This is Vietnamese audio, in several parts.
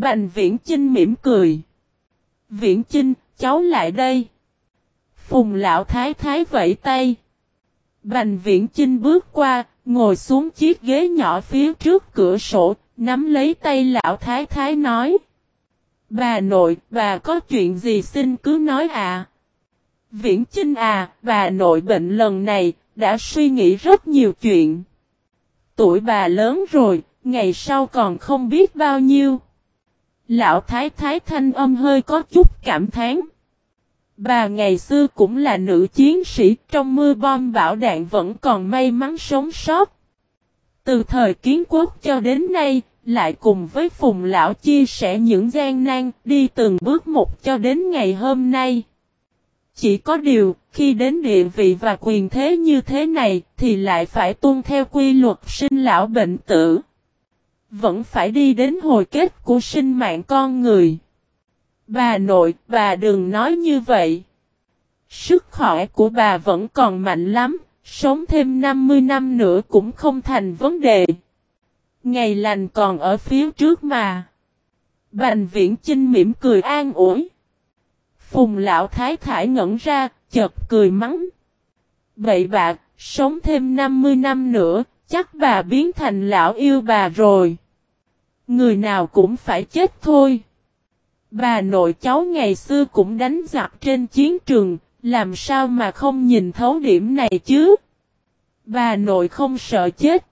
Bành Viễn Chinh mỉm cười. Viễn Chinh, cháu lại đây. Phùng lão thái thái vẫy tay. Bành Viễn Chinh bước qua, ngồi xuống chiếc ghế nhỏ phía trước cửa sổ, nắm lấy tay lão thái thái nói. Bà nội, bà có chuyện gì xin cứ nói à. Viễn Chinh à, bà nội bệnh lần này, đã suy nghĩ rất nhiều chuyện. Tuổi bà lớn rồi, ngày sau còn không biết bao nhiêu. Lão thái thái thanh âm hơi có chút cảm thán. Bà ngày xưa cũng là nữ chiến sĩ trong mưa bom bão đạn vẫn còn may mắn sống sót. Từ thời kiến quốc cho đến nay, lại cùng với Phùng Lão chia sẻ những gian nan đi từng bước một cho đến ngày hôm nay. Chỉ có điều, khi đến địa vị và quyền thế như thế này, thì lại phải tuân theo quy luật sinh lão bệnh tử. Vẫn phải đi đến hồi kết của sinh mạng con người. Bà nội, bà đừng nói như vậy. Sức khỏe của bà vẫn còn mạnh lắm, sống thêm 50 năm nữa cũng không thành vấn đề. Ngày lành còn ở phía trước mà. Bành viễn Trinh mỉm cười an ủi. Phùng lão thái thải ngẩn ra, chợt cười mắng. Vậy bà, sống thêm 50 năm nữa, chắc bà biến thành lão yêu bà rồi. Người nào cũng phải chết thôi. Bà nội cháu ngày xưa cũng đánh giặc trên chiến trường, làm sao mà không nhìn thấu điểm này chứ? Bà nội không sợ chết.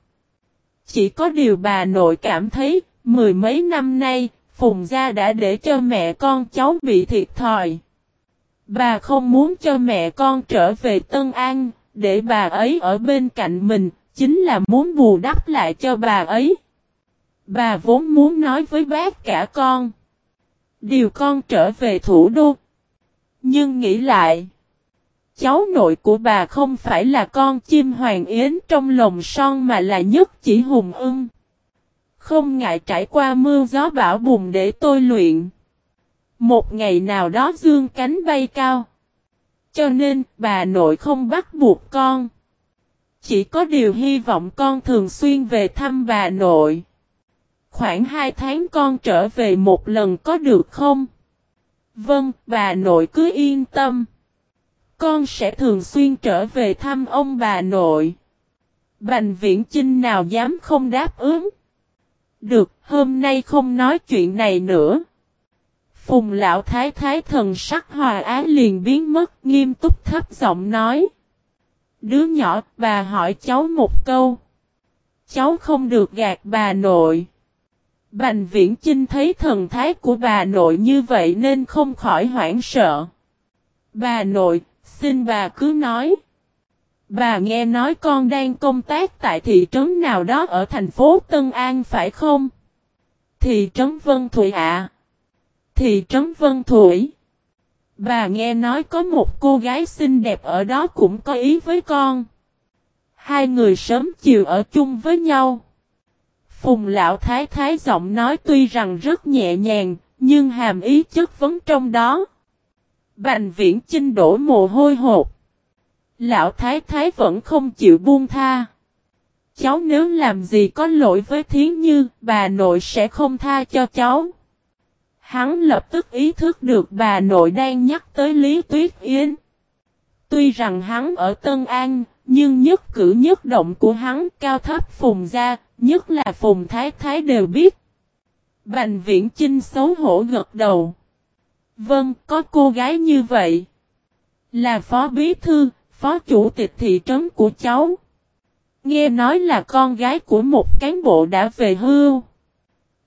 Chỉ có điều bà nội cảm thấy, mười mấy năm nay, Phùng Gia đã để cho mẹ con cháu bị thiệt thòi. Bà không muốn cho mẹ con trở về Tân An, để bà ấy ở bên cạnh mình, chính là muốn bù đắp lại cho bà ấy. Bà vốn muốn nói với bác cả con. Điều con trở về thủ đô. Nhưng nghĩ lại. Cháu nội của bà không phải là con chim hoàng yến trong lồng son mà là nhất chỉ hùng ưng. Không ngại trải qua mưa gió bão bùng để tôi luyện. Một ngày nào đó dương cánh bay cao. Cho nên bà nội không bắt buộc con. Chỉ có điều hy vọng con thường xuyên về thăm bà nội. Khoảng hai tháng con trở về một lần có được không? Vâng, bà nội cứ yên tâm. Con sẽ thường xuyên trở về thăm ông bà nội. Bành viễn Trinh nào dám không đáp ứng. Được, hôm nay không nói chuyện này nữa. Phùng lão thái thái thần sắc hòa á liền biến mất nghiêm túc thấp giọng nói. Đứa nhỏ, bà hỏi cháu một câu. Cháu không được gạt bà nội. Bành viễn Trinh thấy thần thái của bà nội như vậy nên không khỏi hoảng sợ. Bà nội, xin bà cứ nói. Bà nghe nói con đang công tác tại thị trấn nào đó ở thành phố Tân An phải không? Thị trấn Vân Thụy ạ. Thị trấn Vân Thụy. Bà nghe nói có một cô gái xinh đẹp ở đó cũng có ý với con. Hai người sớm chiều ở chung với nhau. Phùng lão thái thái giọng nói tuy rằng rất nhẹ nhàng, nhưng hàm ý chất vấn trong đó. Bành viễn chinh đổ mồ hôi hột. Lão thái thái vẫn không chịu buông tha. Cháu nếu làm gì có lỗi với thiến như, bà nội sẽ không tha cho cháu. Hắn lập tức ý thức được bà nội đang nhắc tới Lý Tuyết Yến. Tuy rằng hắn ở Tân An, nhưng nhất cử nhất động của hắn cao thấp phùng ra, nhất là phùng thái thái đều biết. Bành viễn chinh xấu hổ gật đầu. Vâng, có cô gái như vậy. Là phó bí thư, phó chủ tịch thị trấn của cháu. Nghe nói là con gái của một cán bộ đã về hưu.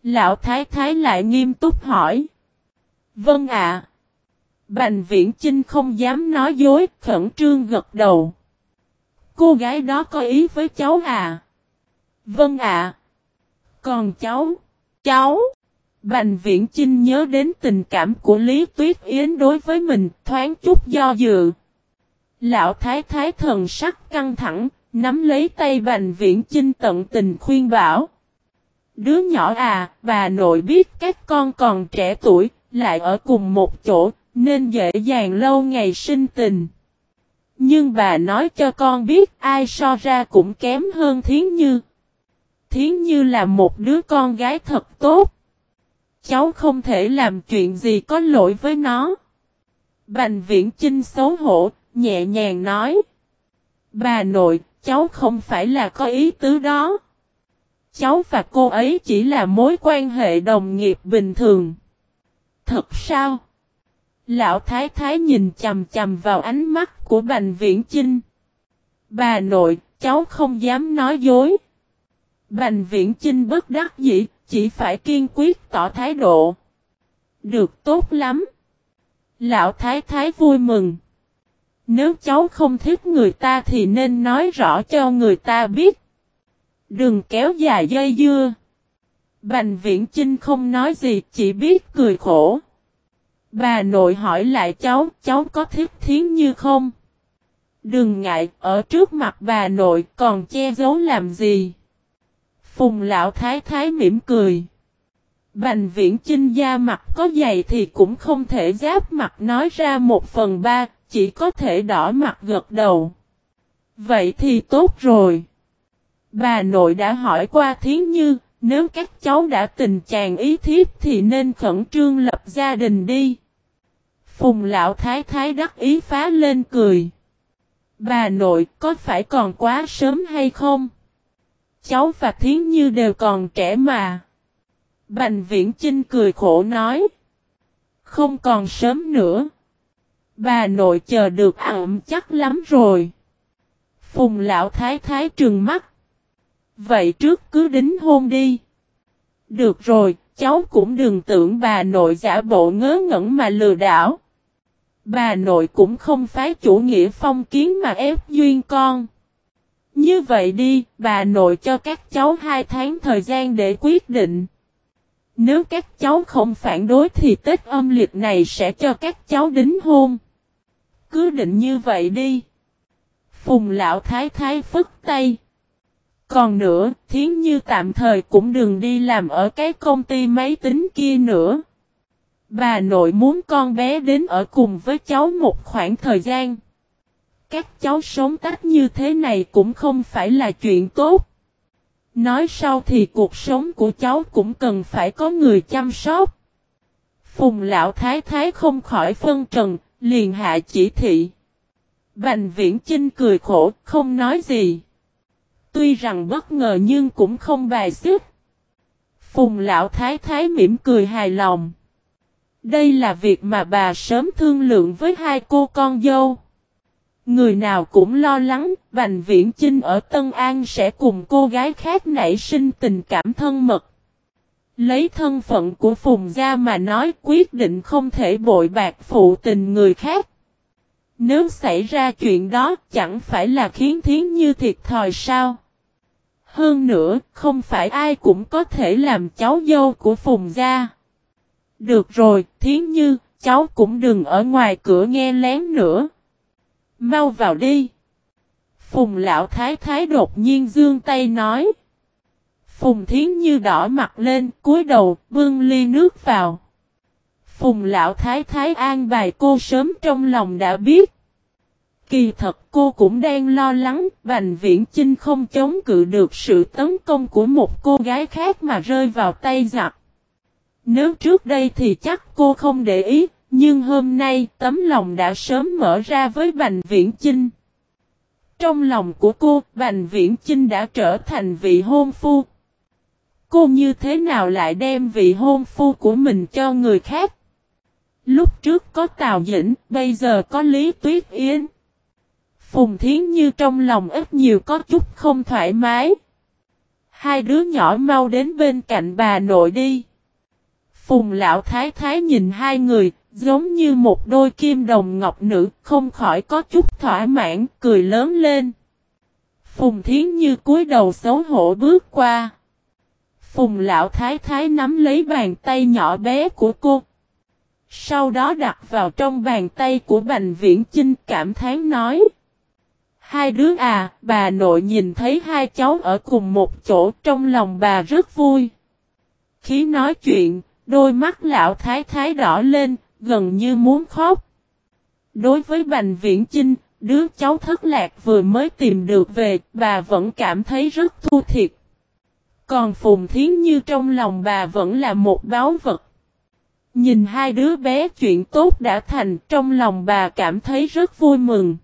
Lão Thái Thái lại nghiêm túc hỏi. Vâng ạ. Bành viễn Trinh không dám nói dối, khẩn trương gật đầu. Cô gái đó có ý với cháu à? Vâng ạ. Còn cháu? Cháu? Bành viễn Trinh nhớ đến tình cảm của Lý Tuyết Yến đối với mình, thoáng chút do dự. Lão Thái Thái thần sắc căng thẳng, nắm lấy tay Bành Viễn Chinh tận tình khuyên bảo. Đứa nhỏ à, bà nội biết các con còn trẻ tuổi, lại ở cùng một chỗ, nên dễ dàng lâu ngày sinh tình. Nhưng bà nói cho con biết ai so ra cũng kém hơn Thiến Như. Thiến Như là một đứa con gái thật tốt. Cháu không thể làm chuyện gì có lỗi với nó. Bành viễn Chinh xấu hổ, nhẹ nhàng nói. Bà nội, cháu không phải là có ý tứ đó. Cháu và cô ấy chỉ là mối quan hệ đồng nghiệp bình thường. Thật sao? Lão Thái Thái nhìn chầm chầm vào ánh mắt của Bành Viễn Chinh. Bà nội, cháu không dám nói dối. Bành Viễn Chinh bất đắc dĩ, chỉ phải kiên quyết tỏ thái độ. Được tốt lắm. Lão Thái Thái vui mừng. Nếu cháu không thích người ta thì nên nói rõ cho người ta biết. Đừng kéo dài dây dưa. Bành viễn Trinh không nói gì chỉ biết cười khổ. Bà nội hỏi lại cháu, cháu có thiết thiến như không? Đừng ngại, ở trước mặt bà nội còn che giấu làm gì? Phùng lão thái thái mỉm cười. Bành viễn Trinh da mặt có dày thì cũng không thể giáp mặt nói ra một phần ba, chỉ có thể đỏ mặt gật đầu. Vậy thì tốt rồi. Bà nội đã hỏi qua Thiến Như, nếu các cháu đã tình chàng ý thiếp thì nên khẩn trương lập gia đình đi. Phùng lão thái thái đắc ý phá lên cười. Bà nội có phải còn quá sớm hay không? Cháu và Thiến Như đều còn trẻ mà. Bành viễn Trinh cười khổ nói. Không còn sớm nữa. Bà nội chờ được ẩm chắc lắm rồi. Phùng lão thái thái trừng mắt. Vậy trước cứ đính hôn đi. Được rồi, cháu cũng đừng tưởng bà nội giả bộ ngớ ngẩn mà lừa đảo. Bà nội cũng không phái chủ nghĩa phong kiến mà ép duyên con. Như vậy đi, bà nội cho các cháu hai tháng thời gian để quyết định. Nếu các cháu không phản đối thì Tết âm lịch này sẽ cho các cháu đính hôn. Cứ định như vậy đi. Phùng lão thái thái phức tay. Còn nữa, thiến như tạm thời cũng đừng đi làm ở cái công ty máy tính kia nữa. Bà nội muốn con bé đến ở cùng với cháu một khoảng thời gian. Các cháu sống tách như thế này cũng không phải là chuyện tốt. Nói sau thì cuộc sống của cháu cũng cần phải có người chăm sóc. Phùng lão thái thái không khỏi phân trần, liền hạ chỉ thị. Bành viễn Chinh cười khổ, không nói gì. Tuy rằng bất ngờ nhưng cũng không bài xích. Phùng lão thái thái mỉm cười hài lòng. Đây là việc mà bà sớm thương lượng với hai cô con dâu. Người nào cũng lo lắng, Bành Viễn Chinh ở Tân An sẽ cùng cô gái khác nảy sinh tình cảm thân mật. Lấy thân phận của Phùng Gia mà nói quyết định không thể bội bạc phụ tình người khác. Nếu xảy ra chuyện đó chẳng phải là khiến Thiến Như thiệt thòi sao? Hơn nữa, không phải ai cũng có thể làm cháu dâu của Phùng Gia. Được rồi, Thiến Như, cháu cũng đừng ở ngoài cửa nghe lén nữa. Mau vào đi. Phùng lão thái thái đột nhiên dương tay nói. Phùng thiến như đỏ mặt lên, cúi đầu, bưng ly nước vào. Phùng lão thái thái an bài cô sớm trong lòng đã biết. Kỳ thật cô cũng đang lo lắng, Bành Viễn Chinh không chống cự được sự tấn công của một cô gái khác mà rơi vào tay giặc. Nếu trước đây thì chắc cô không để ý, nhưng hôm nay tấm lòng đã sớm mở ra với Bành Viễn Chinh. Trong lòng của cô, Bành Viễn Chinh đã trở thành vị hôn phu. Cô như thế nào lại đem vị hôn phu của mình cho người khác? Lúc trước có Tào Dĩnh, bây giờ có Lý Tuyết Yến. Phùng Thiến Như trong lòng ít nhiều có chút không thoải mái. Hai đứa nhỏ mau đến bên cạnh bà nội đi. Phùng lão thái thái nhìn hai người, giống như một đôi kim đồng ngọc nữ, không khỏi có chút thỏa mãn, cười lớn lên. Phùng thiến như cúi đầu xấu hổ bước qua. Phùng lão thái thái nắm lấy bàn tay nhỏ bé của cô. Sau đó đặt vào trong bàn tay của Bành Viễn Chinh cảm thán nói. Hai đứa à, bà nội nhìn thấy hai cháu ở cùng một chỗ trong lòng bà rất vui. Khi nói chuyện, Đôi mắt lão thái thái đỏ lên, gần như muốn khóc. Đối với Bành Viễn Chinh, đứa cháu thất lạc vừa mới tìm được về, bà vẫn cảm thấy rất thu thiệt. Còn Phùng Thiến Như trong lòng bà vẫn là một báo vật. Nhìn hai đứa bé chuyện tốt đã thành trong lòng bà cảm thấy rất vui mừng.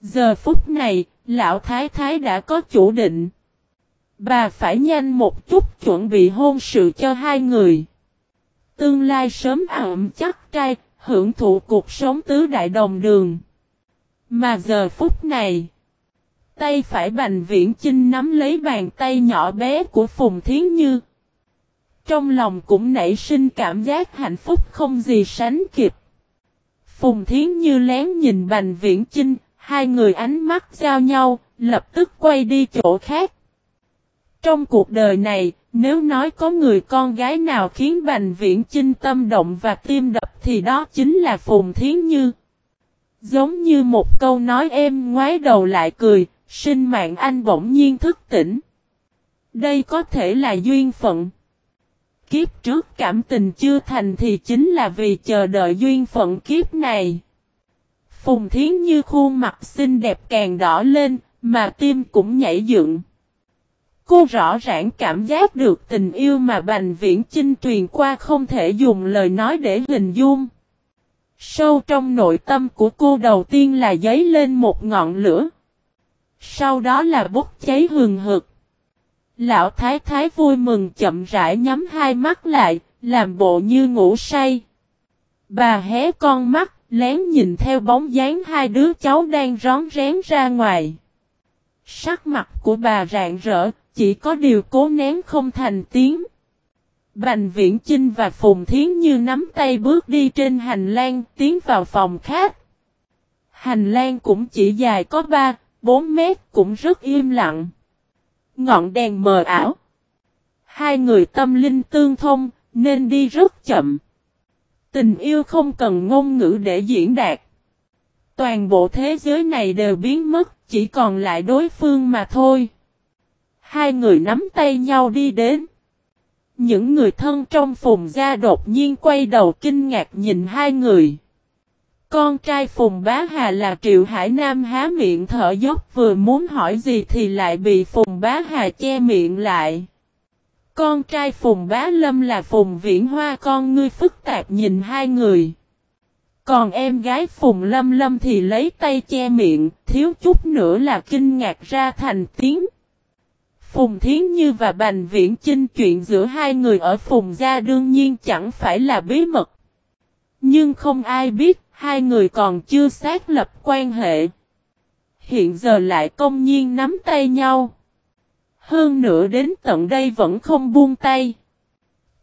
Giờ phút này, lão thái thái đã có chủ định. Bà phải nhanh một chút chuẩn bị hôn sự cho hai người. Tương lai sớm ẩm chắc trai, hưởng thụ cuộc sống tứ đại đồng đường. Mà giờ phút này, tay phải Bành Viễn Chinh nắm lấy bàn tay nhỏ bé của Phùng Thiến Như. Trong lòng cũng nảy sinh cảm giác hạnh phúc không gì sánh kịp. Phùng Thiến Như lén nhìn Bành Viễn Chinh, hai người ánh mắt giao nhau, lập tức quay đi chỗ khác. Trong cuộc đời này, nếu nói có người con gái nào khiến Bành Viễn Chinh tâm động và tim đập thì đó chính là Phùng Thiến Như. Giống như một câu nói em ngoái đầu lại cười, sinh mạng anh bỗng nhiên thức tỉnh. Đây có thể là duyên phận. Kiếp trước cảm tình chưa thành thì chính là vì chờ đợi duyên phận kiếp này. Phùng Thiến Như khuôn mặt xinh đẹp càng đỏ lên, mà tim cũng nhảy dựng. Cô rõ ràng cảm giác được tình yêu mà Bành Viễn Chinh truyền qua không thể dùng lời nói để hình dung. Sâu trong nội tâm của cô đầu tiên là giấy lên một ngọn lửa. Sau đó là bốc cháy hừng hực. Lão Thái Thái vui mừng chậm rãi nhắm hai mắt lại, làm bộ như ngủ say. Bà hé con mắt, lén nhìn theo bóng dáng hai đứa cháu đang rón rén ra ngoài. Sắc mặt của bà rạng rỡ, chỉ có điều cố nén không thành tiếng. Bành Viễn Chinh và Phùng Thiến Như nắm tay bước đi trên hành lang tiến vào phòng khác. Hành lang cũng chỉ dài có 3, 4 mét cũng rất im lặng. Ngọn đèn mờ ảo. Hai người tâm linh tương thông nên đi rất chậm. Tình yêu không cần ngôn ngữ để diễn đạt. Toàn bộ thế giới này đều biến mất, chỉ còn lại đối phương mà thôi. Hai người nắm tay nhau đi đến. Những người thân trong phùng gia đột nhiên quay đầu kinh ngạc nhìn hai người. Con trai Phùng Bá Hà là Triệu Hải Nam há miệng thở dốc vừa muốn hỏi gì thì lại bị Phùng Bá Hà che miệng lại. Con trai Phùng Bá Lâm là Phùng Viễn Hoa con ngươi phức tạp nhìn hai người. Còn em gái Phùng Lâm Lâm thì lấy tay che miệng, thiếu chút nữa là kinh ngạc ra thành tiếng. Phùng Thiến Như và Bành Viễn Chinh chuyện giữa hai người ở Phùng Gia đương nhiên chẳng phải là bí mật. Nhưng không ai biết, hai người còn chưa xác lập quan hệ. Hiện giờ lại công nhiên nắm tay nhau. Hơn nữa đến tận đây vẫn không buông tay.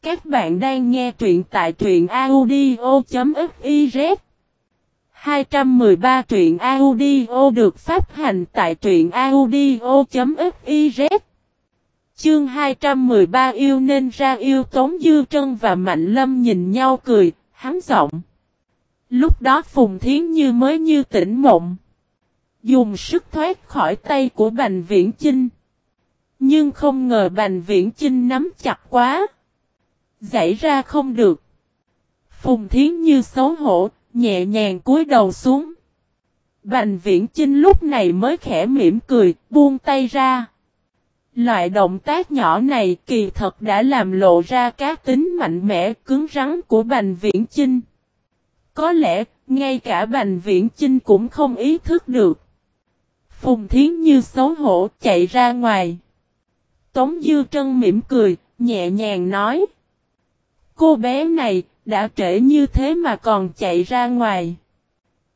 Các bạn đang nghe truyện tại truyện audio.fiz 213 truyện audio được phát hành tại truyện audio.fiz Chương 213 yêu nên ra yêu Tống Dư Trân và Mạnh Lâm nhìn nhau cười, hắn giọng. Lúc đó Phùng Thiến Như mới như tỉnh mộng. Dùng sức thoát khỏi tay của Bành Viễn Chinh. Nhưng không ngờ Bành Viễn Chinh nắm chặt quá. Giải ra không được. Phùng Thiến Như xấu hổ, nhẹ nhàng cúi đầu xuống. Bành Viễn Chinh lúc này mới khẽ mỉm cười, buông tay ra. Loại động tác nhỏ này kỳ thật đã làm lộ ra các tính mạnh mẽ cứng rắn của Bành Viễn Chinh. Có lẽ, ngay cả Bành Viễn Chinh cũng không ý thức được. Phùng Thiến Như xấu hổ chạy ra ngoài. Tống Dư Trân mỉm cười, nhẹ nhàng nói. Cô bé này, đã trễ như thế mà còn chạy ra ngoài.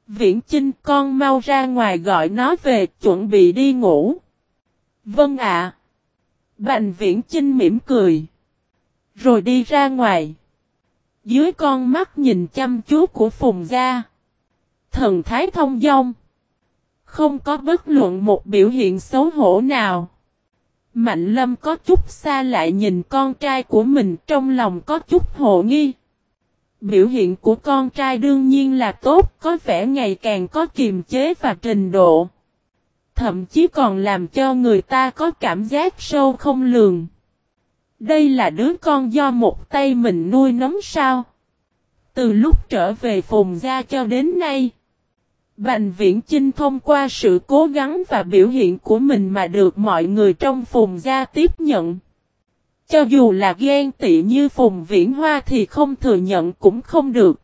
Viễn Chinh con mau ra ngoài gọi nó về chuẩn bị đi ngủ. Vâng ạ. Bành Viễn Chinh mỉm cười. Rồi đi ra ngoài. Dưới con mắt nhìn chăm chú của Phùng Gia. Thần thái thông dong. Không có bất luận một biểu hiện xấu hổ nào. Mạnh lâm có chút xa lại nhìn con trai của mình trong lòng có chút hộ nghi. Biểu hiện của con trai đương nhiên là tốt, có vẻ ngày càng có kiềm chế và trình độ. Thậm chí còn làm cho người ta có cảm giác sâu không lường. Đây là đứa con do một tay mình nuôi nấng sao. Từ lúc trở về phùng gia cho đến nay. Bành viễn Chinh thông qua sự cố gắng và biểu hiện của mình mà được mọi người trong phùng gia tiếp nhận. Cho dù là ghen tị như Phùng Viễn Hoa thì không thừa nhận cũng không được.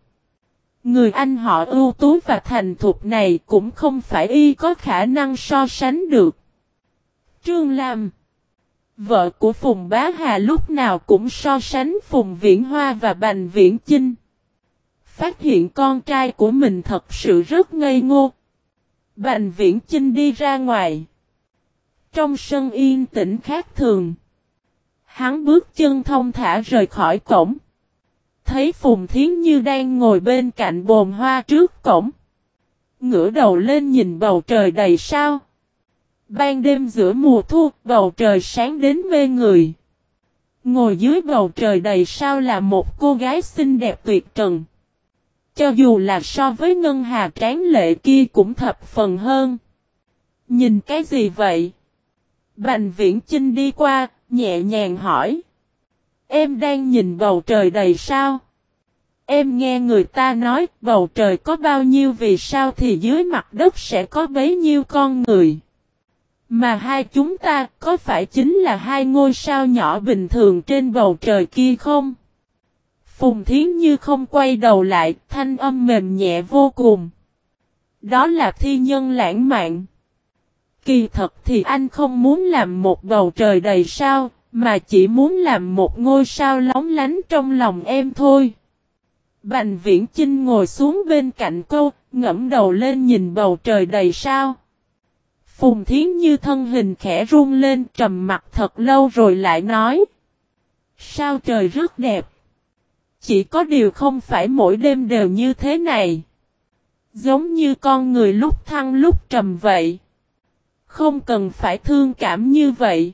Người anh họ ưu tú và thành thục này cũng không phải y có khả năng so sánh được. Trương Lam Vợ của Phùng Bá Hà lúc nào cũng so sánh Phùng Viễn Hoa và Bành Viễn Chinh. Phát hiện con trai của mình thật sự rất ngây ngô. Bành Viễn Chinh đi ra ngoài. Trong sân yên tĩnh khác thường. Hắn bước chân thông thả rời khỏi cổng. Thấy Phùng Thiến Như đang ngồi bên cạnh bồn hoa trước cổng. Ngửa đầu lên nhìn bầu trời đầy sao. Ban đêm giữa mùa thu, bầu trời sáng đến mê người. Ngồi dưới bầu trời đầy sao là một cô gái xinh đẹp tuyệt trần. Cho dù là so với ngân hà tráng lệ kia cũng thập phần hơn. Nhìn cái gì vậy? Bành viễn Trinh đi qua, nhẹ nhàng hỏi. Em đang nhìn bầu trời đầy sao? Em nghe người ta nói bầu trời có bao nhiêu vì sao thì dưới mặt đất sẽ có bấy nhiêu con người. Mà hai chúng ta có phải chính là hai ngôi sao nhỏ bình thường trên bầu trời kia không? Phùng Thiến Như không quay đầu lại, thanh âm mềm nhẹ vô cùng. Đó là thi nhân lãng mạn. Kỳ thật thì anh không muốn làm một bầu trời đầy sao, mà chỉ muốn làm một ngôi sao lóng lánh trong lòng em thôi. Bành viễn Chinh ngồi xuống bên cạnh cô, ngẫm đầu lên nhìn bầu trời đầy sao. Phùng Thiến Như thân hình khẽ run lên trầm mặt thật lâu rồi lại nói. Sao trời rất đẹp. Chỉ có điều không phải mỗi đêm đều như thế này. Giống như con người lúc thăng lúc trầm vậy. Không cần phải thương cảm như vậy.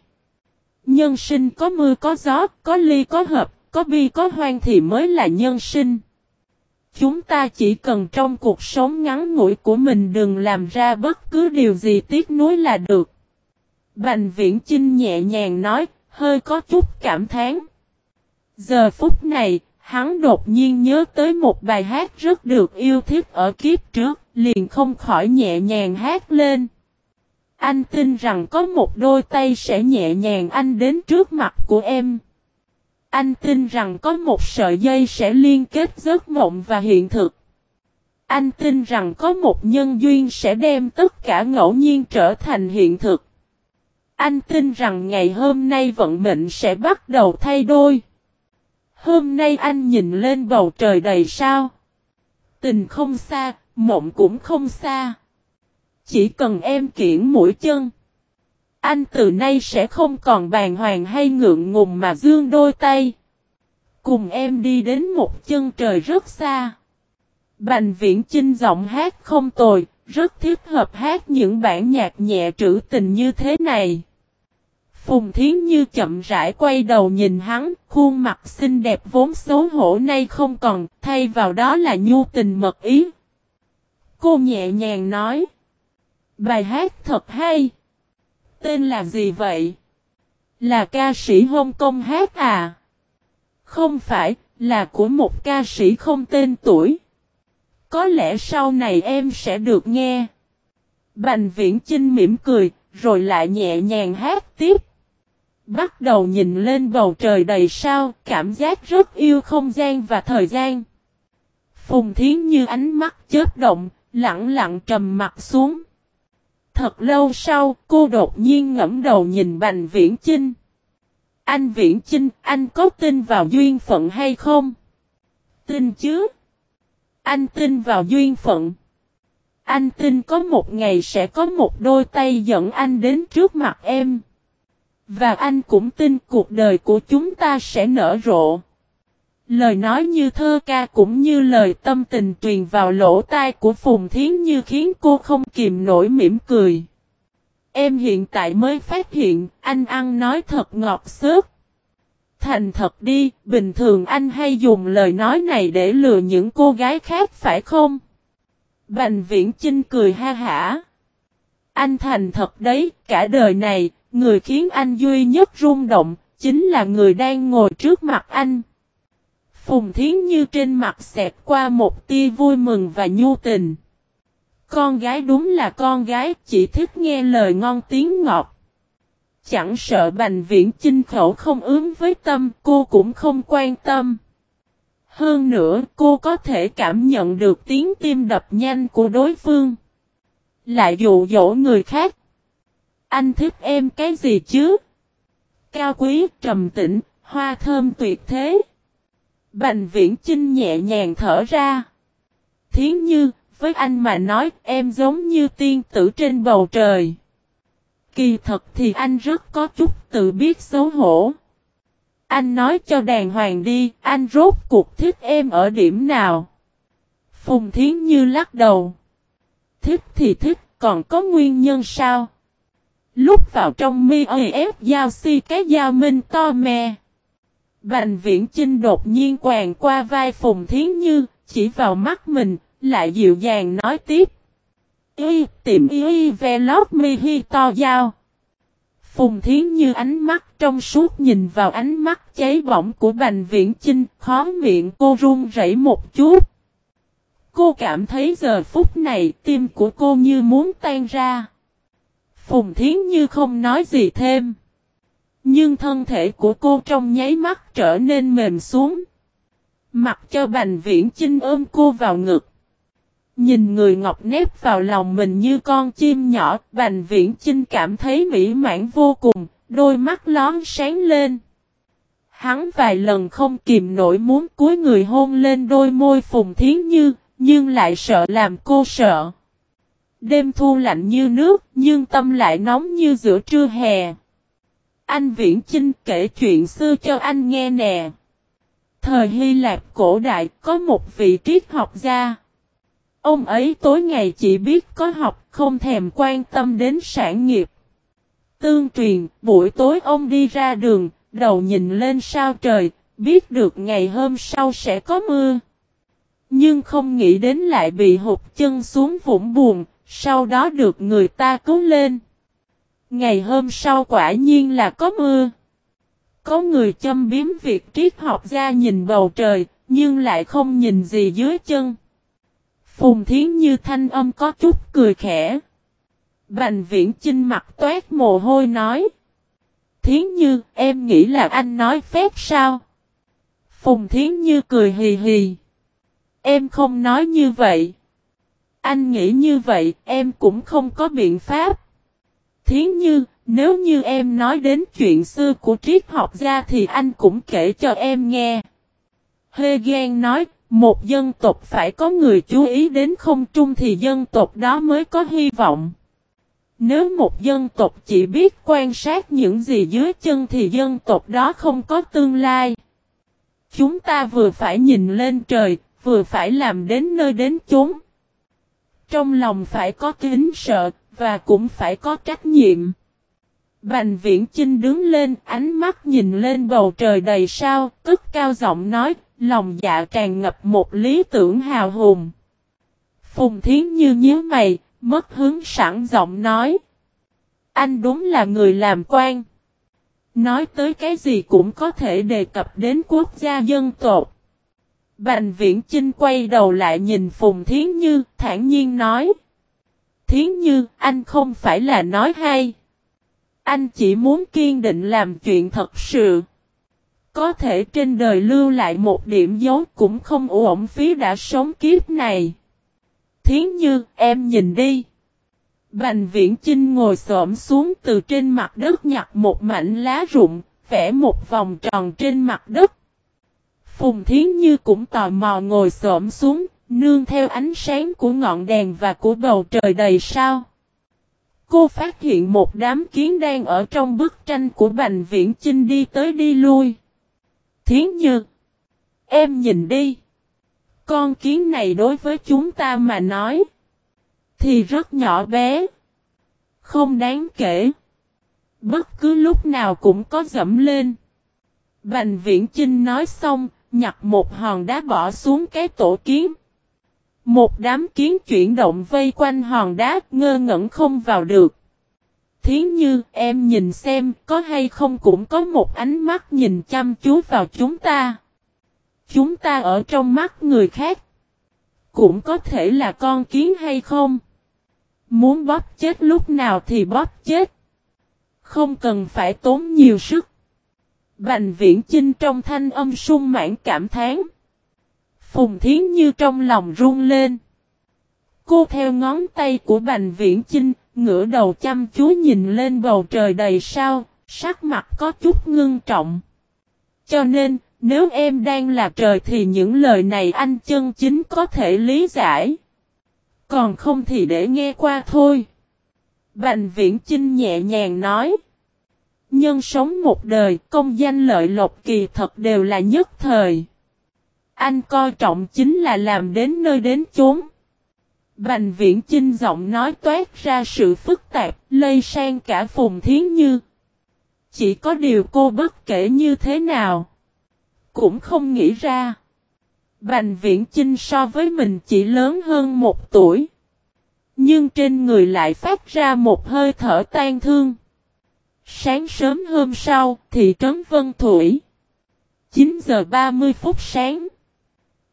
Nhân sinh có mưa có gió, có ly có hợp, có bi có hoang thì mới là nhân sinh. Chúng ta chỉ cần trong cuộc sống ngắn ngủi của mình đừng làm ra bất cứ điều gì tiếc nuối là được. Bành viễn Chinh nhẹ nhàng nói, hơi có chút cảm thán. Giờ phút này, hắn đột nhiên nhớ tới một bài hát rất được yêu thích ở kiếp trước, liền không khỏi nhẹ nhàng hát lên. Anh tin rằng có một đôi tay sẽ nhẹ nhàng anh đến trước mặt của em. Anh tin rằng có một sợi dây sẽ liên kết giấc mộng và hiện thực. Anh tin rằng có một nhân duyên sẽ đem tất cả ngẫu nhiên trở thành hiện thực. Anh tin rằng ngày hôm nay vận mệnh sẽ bắt đầu thay đổi. Hôm nay anh nhìn lên bầu trời đầy sao. Tình không xa, mộng cũng không xa. Chỉ cần em kiển mũi chân. Anh từ nay sẽ không còn bàn hoàng hay ngượng ngùng mà dương đôi tay. Cùng em đi đến một chân trời rất xa. Bành viễn chinh giọng hát không tồi, rất thích hợp hát những bản nhạc nhẹ trữ tình như thế này. Phùng Thiến Như chậm rãi quay đầu nhìn hắn, khuôn mặt xinh đẹp vốn xấu hổ nay không còn, thay vào đó là nhu tình mật ý. Cô nhẹ nhàng nói. Bài hát thật hay. Tên là gì vậy? Là ca sĩ Hong Kong hát à? Không phải, là của một ca sĩ không tên tuổi. Có lẽ sau này em sẽ được nghe. Bành viễn Chinh mỉm cười, rồi lại nhẹ nhàng hát tiếp. Bắt đầu nhìn lên bầu trời đầy sao, cảm giác rất yêu không gian và thời gian. Phùng Thiến như ánh mắt chớp động, lặng lặng trầm mặt xuống. Thật lâu sau, cô đột nhiên ngẫm đầu nhìn Bành Viễn Chinh. Anh Viễn Chinh, anh có tin vào duyên phận hay không? Tin chứ? Anh tin vào duyên phận. Anh tin có một ngày sẽ có một đôi tay dẫn anh đến trước mặt em. Và anh cũng tin cuộc đời của chúng ta sẽ nở rộ. Lời nói như thơ ca cũng như lời tâm tình truyền vào lỗ tai của Phùng Thiến Như khiến cô không kìm nổi mỉm cười. Em hiện tại mới phát hiện, anh ăn nói thật ngọt xớt. Thành thật đi, bình thường anh hay dùng lời nói này để lừa những cô gái khác phải không? Bành viễn Chinh cười ha hả. Anh thành thật đấy, cả đời này, người khiến anh duy nhất rung động, chính là người đang ngồi trước mặt anh. Phùng Thiến Như trên mặt xẹt qua một tia vui mừng và nhu tình. Con gái đúng là con gái chỉ thích nghe lời ngon tiếng ngọt. chẳng sợ Bành Viễn Chinh khẩu không ướm với tâm, cô cũng không quan tâm. Hơn nữa, cô có thể cảm nhận được tiếng tim đập nhanh của đối phương. Lại dụ dỗ người khác. Anh thích em cái gì chứ? Cao quý, trầm tĩnh, hoa thơm tuyệt thế. Bành viễn Trinh nhẹ nhàng thở ra. Thiến như, với anh mà nói em giống như tiên tử trên bầu trời. Kỳ thật thì anh rất có chút tự biết xấu hổ. Anh nói cho đàng hoàng đi, anh rốt cuộc thích em ở điểm nào? Phùng Thiến Như lắc đầu. Thích thì thích, còn có nguyên nhân sao? Lúc vào trong mi ép giao si cái giao minh to me. Bành viễn Trinh đột nhiên quàng qua vai Phùng Thiến Như, chỉ vào mắt mình, lại dịu dàng nói tiếp. Y, tìm y lót mi hi to giao. Phùng Thiến Như ánh mắt trong suốt nhìn vào ánh mắt cháy bỏng của Bành Viễn Chinh, khó miệng cô run rẩy một chút. Cô cảm thấy giờ phút này tim của cô như muốn tan ra. Phùng Thiến Như không nói gì thêm. Nhưng thân thể của cô trong nháy mắt trở nên mềm xuống. Mặc cho Bành Viễn Chinh ôm cô vào ngực. Nhìn người ngọc nếp vào lòng mình như con chim nhỏ, Bành Viễn Chinh cảm thấy mỹ mãn vô cùng, đôi mắt lón sáng lên. Hắn vài lần không kìm nổi muốn cúi người hôn lên đôi môi Phùng Thiến Như, nhưng lại sợ làm cô sợ. Đêm thu lạnh như nước, nhưng tâm lại nóng như giữa trưa hè. Anh Viễn Chinh kể chuyện xưa cho anh nghe nè. Thời Hy Lạp cổ đại có một vị triết học gia. Ông ấy tối ngày chỉ biết có học, không thèm quan tâm đến sản nghiệp. Tương truyền, buổi tối ông đi ra đường, đầu nhìn lên sao trời, biết được ngày hôm sau sẽ có mưa. Nhưng không nghĩ đến lại bị hụt chân xuống vũng buồn, sau đó được người ta cứu lên. Ngày hôm sau quả nhiên là có mưa. Có người châm biếm việc triết học ra nhìn bầu trời, nhưng lại không nhìn gì dưới chân. Phùng Thiến Như thanh âm có chút cười khẽ. Bành viễn chinh mặt toát mồ hôi nói. Thiến Như, em nghĩ là anh nói phép sao? Phùng Thiến Như cười hì hì. Em không nói như vậy. Anh nghĩ như vậy, em cũng không có biện pháp. Thiến Như, nếu như em nói đến chuyện xưa của triết học gia thì anh cũng kể cho em nghe. Hegel nói, một dân tộc phải có người chú ý đến không trung thì dân tộc đó mới có hy vọng. Nếu một dân tộc chỉ biết quan sát những gì dưới chân thì dân tộc đó không có tương lai. Chúng ta vừa phải nhìn lên trời, vừa phải làm đến nơi đến chốn. Trong lòng phải có kính sợ, và cũng phải có trách nhiệm. Bành viễn Chinh đứng lên, ánh mắt nhìn lên bầu trời đầy sao, cất cao giọng nói, lòng dạ tràn ngập một lý tưởng hào hùng. Phùng Thiến Như nhíu mày, mất hướng sẵn giọng nói. Anh đúng là người làm quan. Nói tới cái gì cũng có thể đề cập đến quốc gia dân tộc. Bành viễn Chinh quay đầu lại nhìn Phùng Thiến Như, thản nhiên nói. Thiến Như, anh không phải là nói hay. Anh chỉ muốn kiên định làm chuyện thật sự. Có thể trên đời lưu lại một điểm dấu cũng không uổng phí đã sống kiếp này. Thiến Như, em nhìn đi. Bành viễn Chinh ngồi xổm xuống từ trên mặt đất nhặt một mảnh lá rụng, vẽ một vòng tròn trên mặt đất. Phùng Thiến Như cũng tò mò ngồi xổm xuống, nương theo ánh sáng của ngọn đèn và của bầu trời đầy sao. Cô phát hiện một đám kiến đang ở trong bức tranh của Bành Viễn Chinh đi tới đi lui. Thiến Như, em nhìn đi. Con kiến này đối với chúng ta mà nói, thì rất nhỏ bé. Không đáng kể. Bất cứ lúc nào cũng có dẫm lên. Bành Viễn Chinh nói xong, nhặt một hòn đá bỏ xuống cái tổ kiến. Một đám kiến chuyển động vây quanh hòn đá, ngơ ngẩn không vào được. Thiến như, em nhìn xem, có hay không cũng có một ánh mắt nhìn chăm chú vào chúng ta. Chúng ta ở trong mắt người khác. Cũng có thể là con kiến hay không. Muốn bóp chết lúc nào thì bóp chết. Không cần phải tốn nhiều sức. Bành viễn chinh trong thanh âm sung mãn cảm thán. Phùng Thiến Như trong lòng run lên. Cô theo ngón tay của Bành Viễn Chinh, ngửa đầu chăm chú nhìn lên bầu trời đầy sao, sắc mặt có chút ngưng trọng. Cho nên, nếu em đang là trời thì những lời này anh chân chính có thể lý giải. Còn không thì để nghe qua thôi. Bành Viễn Chinh nhẹ nhàng nói. Nhân sống một đời, công danh lợi lộc kỳ thật đều là nhất thời. Anh coi trọng chính là làm đến nơi đến chốn. Bành viễn chinh giọng nói toát ra sự phức tạp, lây sang cả Phùng Thiến Như. Chỉ có điều cô bất kể như thế nào. Cũng không nghĩ ra. Bành viễn chinh so với mình chỉ lớn hơn một tuổi. Nhưng trên người lại phát ra một hơi thở tan thương. Sáng sớm hôm sau, thị trấn Vân Thủy. 9 giờ 30 phút sáng.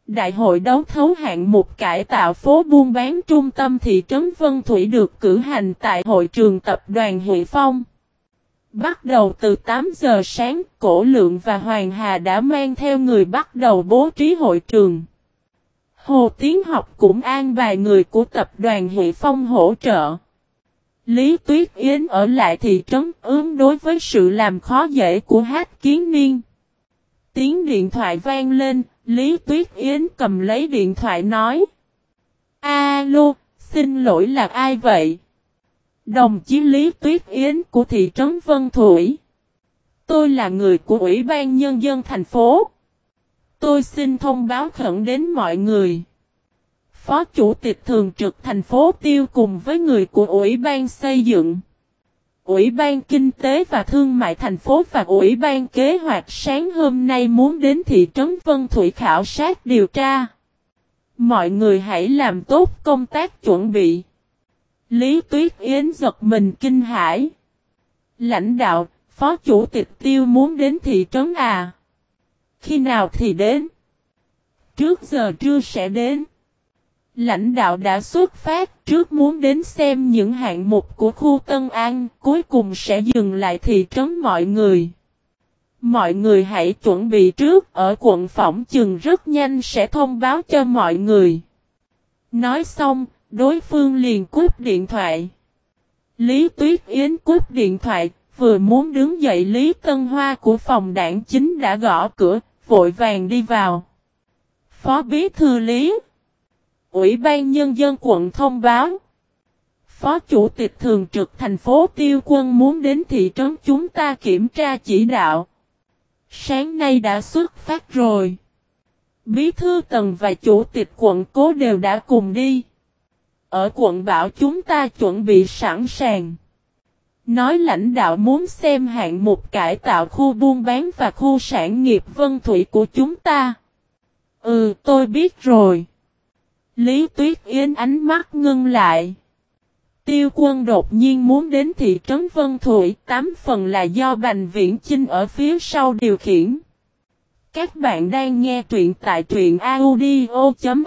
Đại hội đấu thấu hạng mục cải tạo phố buôn bán trung tâm thị trấn Vân Thủy được cử hành tại hội trường tập đoàn Huệ Phong. Bắt đầu từ 8 giờ sáng, Cổ Lượng và Hoàng Hà đã mang theo người bắt đầu bố trí hội trường. Hồ Tiến học cũng an bài người của tập đoàn Huệ Phong hỗ trợ. Lý Tuyết Yến ở lại thị trấn ướm đối với sự làm khó dễ của hát kiến niên. Tiếng điện thoại vang lên, Lý Tuyết Yến cầm lấy điện thoại nói. Alo, xin lỗi là ai vậy? Đồng chí Lý Tuyết Yến của thị trấn Vân Thủy. Tôi là người của Ủy ban Nhân dân thành phố. Tôi xin thông báo khẩn đến mọi người. Phó Chủ tịch Thường trực thành phố Tiêu cùng với người của Ủy ban xây dựng. Ủy ban Kinh tế và Thương mại thành phố và Ủy ban Kế hoạch sáng hôm nay muốn đến thị trấn Vân Thủy khảo sát điều tra. Mọi người hãy làm tốt công tác chuẩn bị. Lý Tuyết Yến giật mình kinh hãi. Lãnh đạo, Phó Chủ tịch Tiêu muốn đến thị trấn à? Khi nào thì đến? Trước giờ trưa sẽ đến. Lãnh đạo đã xuất phát trước muốn đến xem những hạng mục của khu Tân An, cuối cùng sẽ dừng lại thị trấn mọi người. Mọi người hãy chuẩn bị trước, ở quận Phỏng Chừng rất nhanh sẽ thông báo cho mọi người. Nói xong, đối phương liền cúp điện thoại. Lý Tuyết Yến cúp điện thoại, vừa muốn đứng dậy Lý Tân Hoa của phòng đảng chính đã gõ cửa, vội vàng đi vào. Phó Bí Thư Lý Ủy ban Nhân dân quận thông báo. Phó Chủ tịch Thường trực thành phố Tiêu Quân muốn đến thị trấn chúng ta kiểm tra chỉ đạo. Sáng nay đã xuất phát rồi. Bí thư Tần và Chủ tịch quận Cố đều đã cùng đi. Ở quận bảo chúng ta chuẩn bị sẵn sàng. Nói lãnh đạo muốn xem hạng mục cải tạo khu buôn bán và khu sản nghiệp vân thủy của chúng ta. Ừ, tôi biết rồi. Lý Tuyết Yến ánh mắt ngưng lại. Tiêu quân đột nhiên muốn đến thị trấn Vân Thủy, tám phần là do Bành Viễn Chinh ở phía sau điều khiển. Các bạn đang nghe truyện tại truyện audio.fiz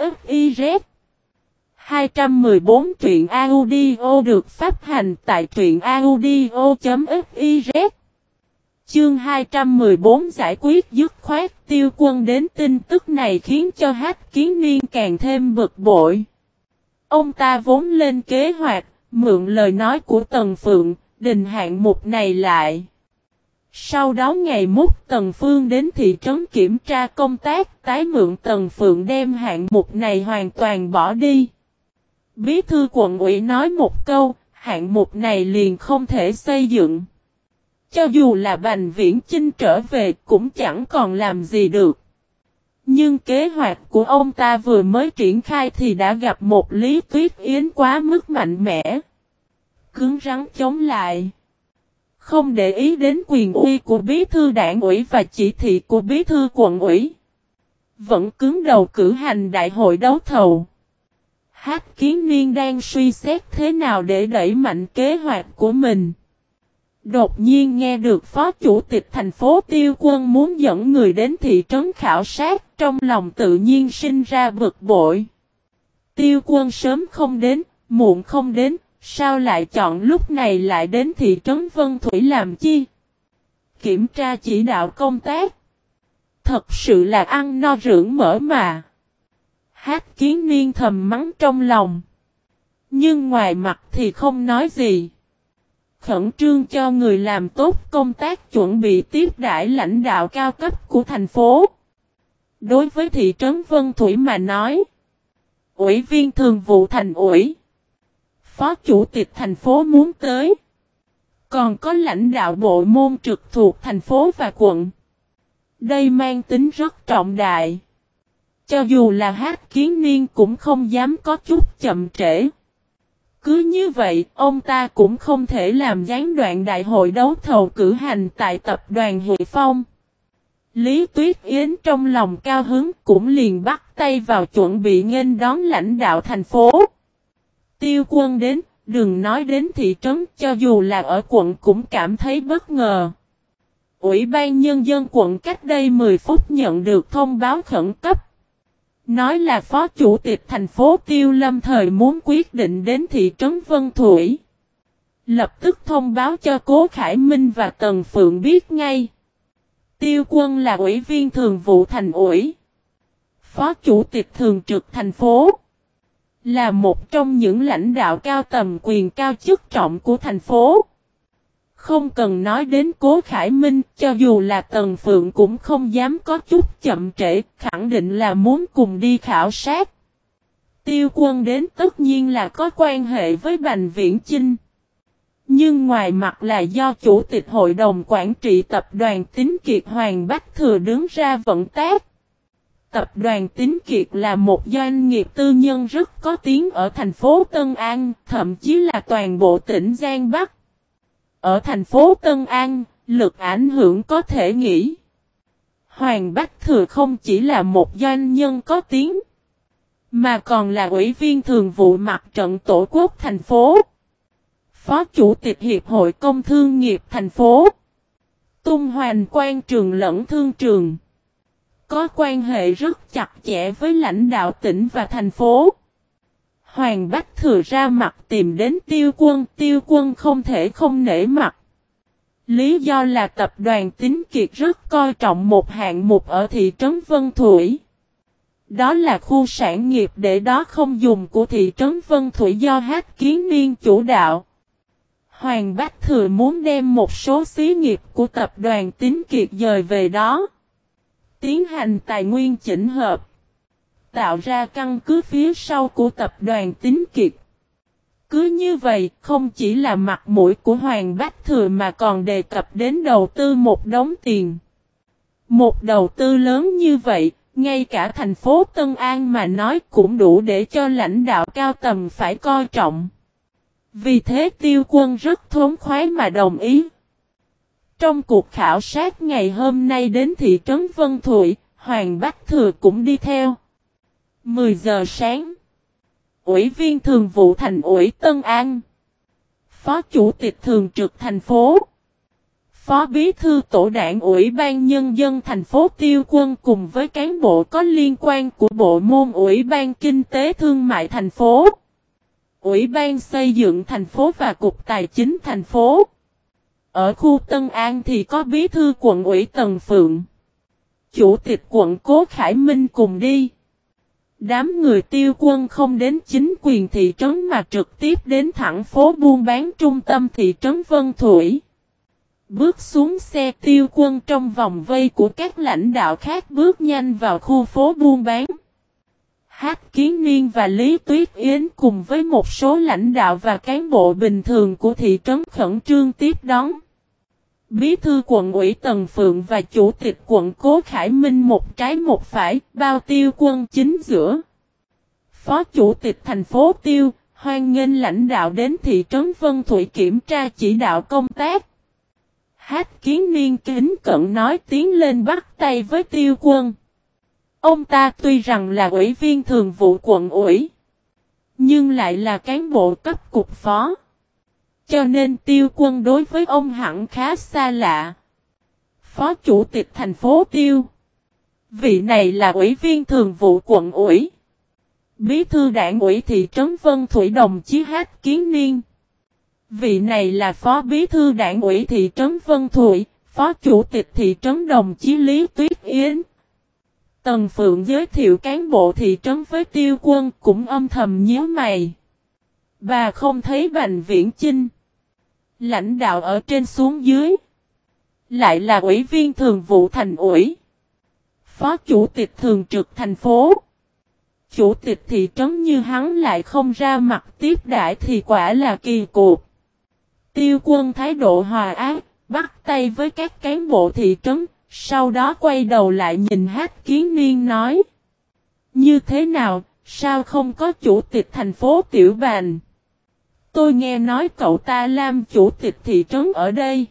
214 truyện audio được phát hành tại truyện audio.fiz Chương 214 giải quyết dứt khoát tiêu quân đến tin tức này khiến cho hát kiến niên càng thêm bực bội. Ông ta vốn lên kế hoạch, mượn lời nói của Tần Phượng, đình hạng mục này lại. Sau đó ngày múc Tần Phương đến thị trấn kiểm tra công tác, tái mượn Tần Phượng đem hạng mục này hoàn toàn bỏ đi. Bí thư quận ủy nói một câu, hạng mục này liền không thể xây dựng. Cho dù là Bành Viễn Chinh trở về cũng chẳng còn làm gì được. Nhưng kế hoạch của ông ta vừa mới triển khai thì đã gặp một Lý Tuyết Yến quá mức mạnh mẽ. Cứng rắn chống lại. Không để ý đến quyền uy của bí thư đảng ủy và chỉ thị của bí thư quận ủy. Vẫn cứng đầu cử hành đại hội đấu thầu. Hát kiến niên đang suy xét thế nào để đẩy mạnh kế hoạch của mình. Đột nhiên nghe được Phó Chủ tịch thành phố Tiêu Quân muốn dẫn người đến thị trấn khảo sát, trong lòng tự nhiên sinh ra bực bội. Tiêu Quân sớm không đến, muộn không đến, Sao lại chọn lúc này lại đến thị trấn Vân Thủy làm chi? Kiểm tra chỉ đạo công tác. Thật sự là ăn no rưỡng mỡ mà. Hát kiến niên thầm mắng trong lòng. Nhưng ngoài mặt thì không nói gì. Khẩn trương cho người làm tốt công tác chuẩn bị tiếp đãi lãnh đạo cao cấp của thành phố. Đối với thị trấn Vân Thủy mà nói. Ủy viên thường vụ thành ủy. Phó chủ tịch thành phố muốn tới. Còn có lãnh đạo bộ môn trực thuộc thành phố và quận. Đây mang tính rất trọng đại. Cho dù là hát kiến niên cũng không dám có chút chậm trễ. Cứ như vậy, ông ta cũng không thể làm gián đoạn đại hội đấu thầu cử hành tại tập đoàn Hội Phong. Lý Tuyết Yến trong lòng cao hứng cũng liền bắt tay vào chuẩn bị nghênh đón lãnh đạo thành phố. Tiêu quân đến, đừng nói đến thị trấn cho dù là ở quận cũng cảm thấy bất ngờ. Ủy ban Nhân dân quận cách đây 10 phút nhận được thông báo khẩn cấp. Nói là phó chủ tịch thành phố Tiêu Lâm thời muốn quyết định đến thị trấn Vân Thủy. Lập tức thông báo cho Cố Khải Minh và Tần Phượng biết ngay. Tiêu quân là ủy viên thường vụ thành ủy. Phó chủ tịch thường trực thành phố. Là một trong những lãnh đạo cao tầm quyền cao chức trọng của thành phố. Không cần nói đến Cố Khải Minh, cho dù là Tần Phượng cũng không dám có chút chậm trễ, khẳng định là muốn cùng đi khảo sát. Tiêu quân đến tất nhiên là có quan hệ với Bành Viễn Chinh. Nhưng ngoài mặt là do Chủ tịch Hội đồng Quản trị Tập đoàn Tín Kiệt Hoàng Bách Thừa đứng ra vận tác. Tập đoàn Tín Kiệt là một doanh nghiệp tư nhân rất có tiếng ở thành phố Tân An, thậm chí là toàn bộ tỉnh Giang Bắc. Ở thành phố Tân An, lực ảnh hưởng có thể nghĩ. Hoàng Bách Thừa không chỉ là một doanh nhân có tiếng, mà còn là ủy viên thường vụ mặt trận tổ quốc thành phố. Phó Chủ tịch Hiệp hội Công Thương nghiệp thành phố. Tung hoành quan trường lẫn thương trường. Có quan hệ rất chặt chẽ với lãnh đạo tỉnh và thành phố. Hoàng Bách thừa ra mặt tìm đến tiêu quân, tiêu quân không thể không nể mặt. Lý do là tập đoàn Tín Kiệt rất coi trọng một hạng mục ở thị trấn Vân Thủy. Đó là khu sản nghiệp để đó không dùng của thị trấn Vân Thủy do hát kiến niên chủ đạo. Hoàng Bách Thừa muốn đem một số xí nghiệp của tập đoàn Tín Kiệt dời về đó. Tiến hành tài nguyên chỉnh hợp. Tạo ra căn cứ phía sau của tập đoàn Tín Kiệt. Cứ như vậy, không chỉ là mặt mũi của Hoàng Bách Thừa mà còn đề cập đến đầu tư một đống tiền. Một đầu tư lớn như vậy, ngay cả thành phố Tân An mà nói cũng đủ để cho lãnh đạo cao tầm phải coi trọng. Vì thế tiêu quân rất thốn khoái mà đồng ý. Trong cuộc khảo sát ngày hôm nay đến thị trấn Vân Thụy, Hoàng Bách Thừa cũng đi theo. 10 giờ sáng. Ủy viên thường vụ thành ủy Tân An. Phó chủ tịch thường trực thành phố. Phó bí thư tổ đảng Ủy ban Nhân dân thành phố Tiêu Quân cùng với cán bộ có liên quan của Bộ môn Ủy ban Kinh tế Thương mại thành phố. Ủy ban xây dựng thành phố và Cục Tài chính thành phố. Ở khu Tân An thì có bí thư quận ủy Tần Phượng. Chủ tịch quận Cố Khải Minh cùng đi. Đám người tiêu quân không đến chính quyền thị trấn mà trực tiếp đến thẳng phố buôn bán trung tâm thị trấn Vân Thủy. Bước xuống xe tiêu quân trong vòng vây của các lãnh đạo khác bước nhanh vào khu phố buôn bán. Hát Kiến Niên và Lý Tuyết Yến cùng với một số lãnh đạo và cán bộ bình thường của thị trấn khẩn trương tiếp đón. Bí thư quận ủy Tần Phượng và chủ tịch quận Cố Khải Minh một trái một phải, bao tiêu quân chính giữa. Phó chủ tịch thành phố Tiêu, hoan nghênh lãnh đạo đến thị trấn Vân Thủy kiểm tra chỉ đạo công tác. Hát kiến niên kính cận nói tiếng lên bắt tay với tiêu quân. Ông ta tuy rằng là ủy viên thường vụ quận ủy, nhưng lại là cán bộ cấp cục phó. Cho nên tiêu quân đối với ông hẳn khá xa lạ. Phó chủ tịch thành phố tiêu. Vị này là ủy viên thường vụ quận ủy. Bí thư đảng ủy thị trấn Vân Thủy đồng chí Hát Kiến Niên. Vị này là phó bí thư đảng ủy thị trấn Vân thủy, phó chủ tịch thị trấn Đồng Chí Lý Tuyết Yến. Tần Phượng giới thiệu cán bộ thị trấn với tiêu quân cũng âm thầm nhớ mày. Bà không thấy Bành Viễn Chinh. Lãnh đạo ở trên xuống dưới. Lại là ủy viên thường vụ thành ủy. Phó chủ tịch thường trực thành phố. Chủ tịch thị trấn như hắn lại không ra mặt tiếp đại thì quả là kỳ cục. Tiêu quân thái độ hòa ác, bắt tay với các cán bộ thị trấn, sau đó quay đầu lại nhìn hát kiến niên nói. Như thế nào, sao không có chủ tịch thành phố Tiểu Bàn? Tôi nghe nói cậu ta làm chủ tịch thị trấn ở đây.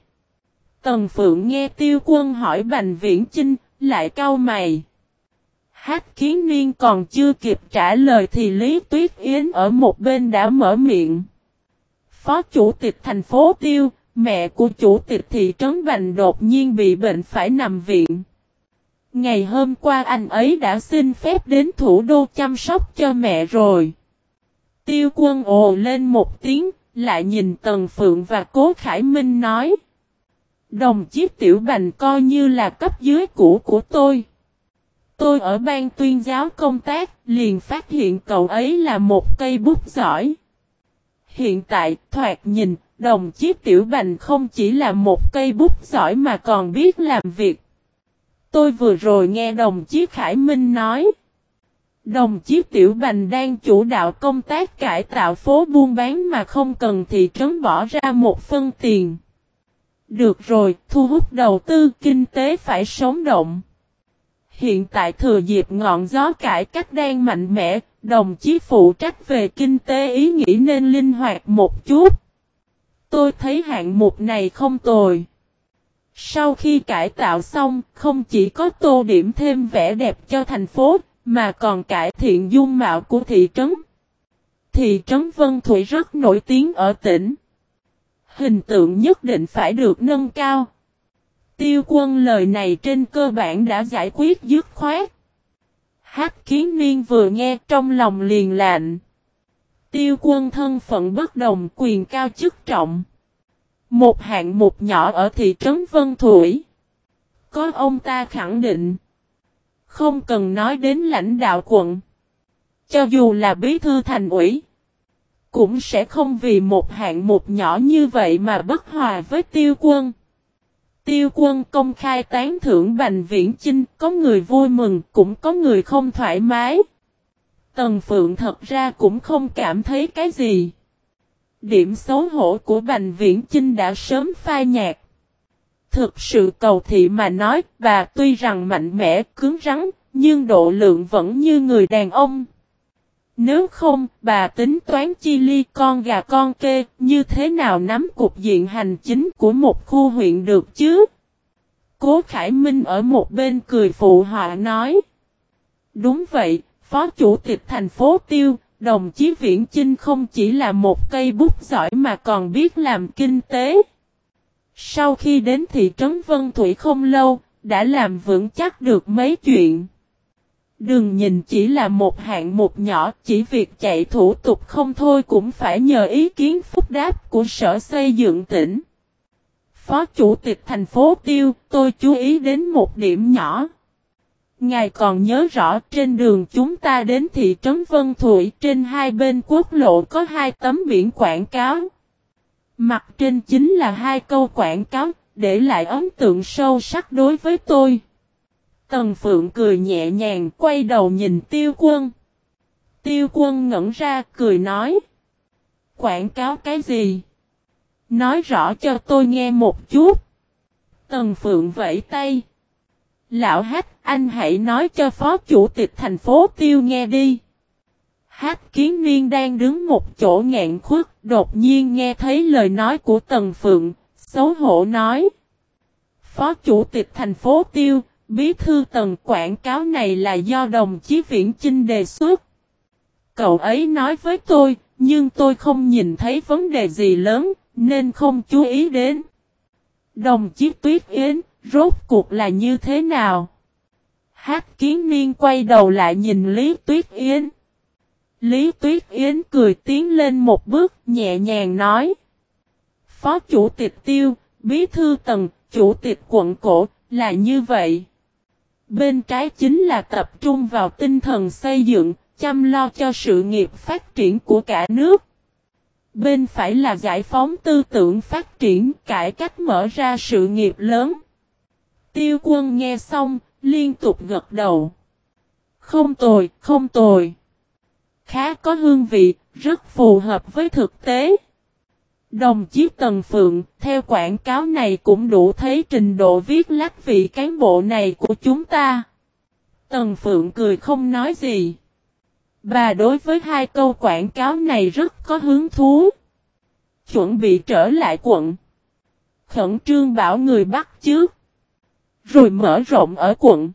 Tần Phượng nghe tiêu quân hỏi Bành Viễn Chinh, lại cau mày. Hát kiến niên còn chưa kịp trả lời thì Lý Tuyết Yến ở một bên đã mở miệng. Phó chủ tịch thành phố Tiêu, mẹ của chủ tịch thị trấn Bành đột nhiên bị bệnh phải nằm viện. Ngày hôm qua anh ấy đã xin phép đến thủ đô chăm sóc cho mẹ rồi. Tiêu quân ồ lên một tiếng, lại nhìn Tần Phượng và Cố Khải Minh nói. Đồng chí Tiểu Bành coi như là cấp dưới cũ của tôi. Tôi ở ban tuyên giáo công tác, liền phát hiện cậu ấy là một cây bút giỏi. Hiện tại, thoạt nhìn, đồng chí Tiểu Bành không chỉ là một cây bút giỏi mà còn biết làm việc. Tôi vừa rồi nghe đồng chí Khải Minh nói. Đồng chí Tiểu Bành đang chủ đạo công tác cải tạo phố buôn bán mà không cần thị trấn bỏ ra một phân tiền. Được rồi, thu hút đầu tư kinh tế phải sống động. Hiện tại thừa dịp ngọn gió cải cách đang mạnh mẽ, đồng chí phụ trách về kinh tế ý nghĩ nên linh hoạt một chút. Tôi thấy hạng mục này không tồi. Sau khi cải tạo xong, không chỉ có tô điểm thêm vẻ đẹp cho thành phố, mà còn cải thiện dung mạo của thị trấn. Thị trấn Vân Thủy rất nổi tiếng ở tỉnh. Hình tượng nhất định phải được nâng cao. Tiêu quân lời này trên cơ bản đã giải quyết dứt khoát. Hát kiến niên vừa nghe trong lòng liền lạnh. Tiêu quân thân phận bất đồng, quyền cao chức trọng. Một hạng mục nhỏ ở thị trấn Vân Thủy. Có ông ta khẳng định. Không cần nói đến lãnh đạo quận. Cho dù là bí thư thành ủy. Cũng sẽ không vì một hạng mục nhỏ như vậy mà bất hòa với tiêu quân. Tiêu quân công khai tán thưởng Bành Viễn Chinh, có người vui mừng, cũng có người không thoải mái. Tần Phượng thật ra cũng không cảm thấy cái gì. Điểm xấu hổ của Bành Viễn Chinh đã sớm phai nhạt. Thực sự cầu thị mà nói, bà tuy rằng mạnh mẽ, cứng rắn, nhưng độ lượng vẫn như người đàn ông. Nếu không, bà tính toán chi ly con gà con kê, như thế nào nắm cục diện hành chính của một khu huyện được chứ? Cố Khải Minh ở một bên cười phụ họa nói. Đúng vậy, Phó Chủ tịch thành phố Tiêu, đồng chí Viễn Chinh không chỉ là một cây bút giỏi mà còn biết làm kinh tế. Sau khi đến thị trấn Vân Thủy không lâu, đã làm vững chắc được mấy chuyện. Đừng nhìn chỉ là một hạng mục nhỏ, chỉ việc chạy thủ tục không thôi cũng phải nhờ ý kiến phúc đáp của sở xây dựng tỉnh. Phó Chủ tịch thành phố Tiêu, tôi chú ý đến một điểm nhỏ. Ngài còn nhớ rõ trên đường chúng ta đến thị trấn Vân Thụy trên hai bên quốc lộ có hai tấm biển quảng cáo. Mặt trên chính là hai câu quảng cáo, để lại ấn tượng sâu sắc đối với tôi. Tần Phượng cười nhẹ nhàng quay đầu nhìn tiêu quân. Tiêu quân ngẩn ra cười nói. Quảng cáo cái gì? Nói rõ cho tôi nghe một chút. Tần Phượng vẫy tay. Lão Hách, anh hãy nói cho phó chủ tịch thành phố tiêu nghe đi. Hát kiến niên đang đứng một chỗ ngạn khuất, đột nhiên nghe thấy lời nói của Tần Phượng, xấu hổ nói. Phó chủ tịch thành phố tiêu, Bí thư tần quảng cáo này là do đồng chí Viễn Chinh đề xuất. Cậu ấy nói với tôi, nhưng tôi không nhìn thấy vấn đề gì lớn, nên không chú ý đến. Đồng chí Tuyết Yến, rốt cuộc là như thế nào? Hát kiến niên quay đầu lại nhìn Lý Tuyết Yến. Lý Tuyết Yến cười tiến lên một bước nhẹ nhàng nói. phó chủ tịch tiêu, bí thư tầng, chủ tịch quận cổ, là như vậy. Bên trái chính là tập trung vào tinh thần xây dựng, chăm lo cho sự nghiệp phát triển của cả nước. Bên phải là giải phóng tư tưởng phát triển, cải cách mở ra sự nghiệp lớn. Tiêu quân nghe xong, liên tục gật đầu. Không tồi, không tồi. Khá có hương vị, rất phù hợp với thực tế. Đồng chí Tần Phượng, theo quảng cáo này cũng đủ thấy trình độ viết lách vị cán bộ này của chúng ta. Tần Phượng cười không nói gì. Bà đối với hai câu quảng cáo này rất có hứng thú. Chuẩn bị trở lại quận. Khẩn trương bảo người bắt trước. Rồi mở rộng ở quận.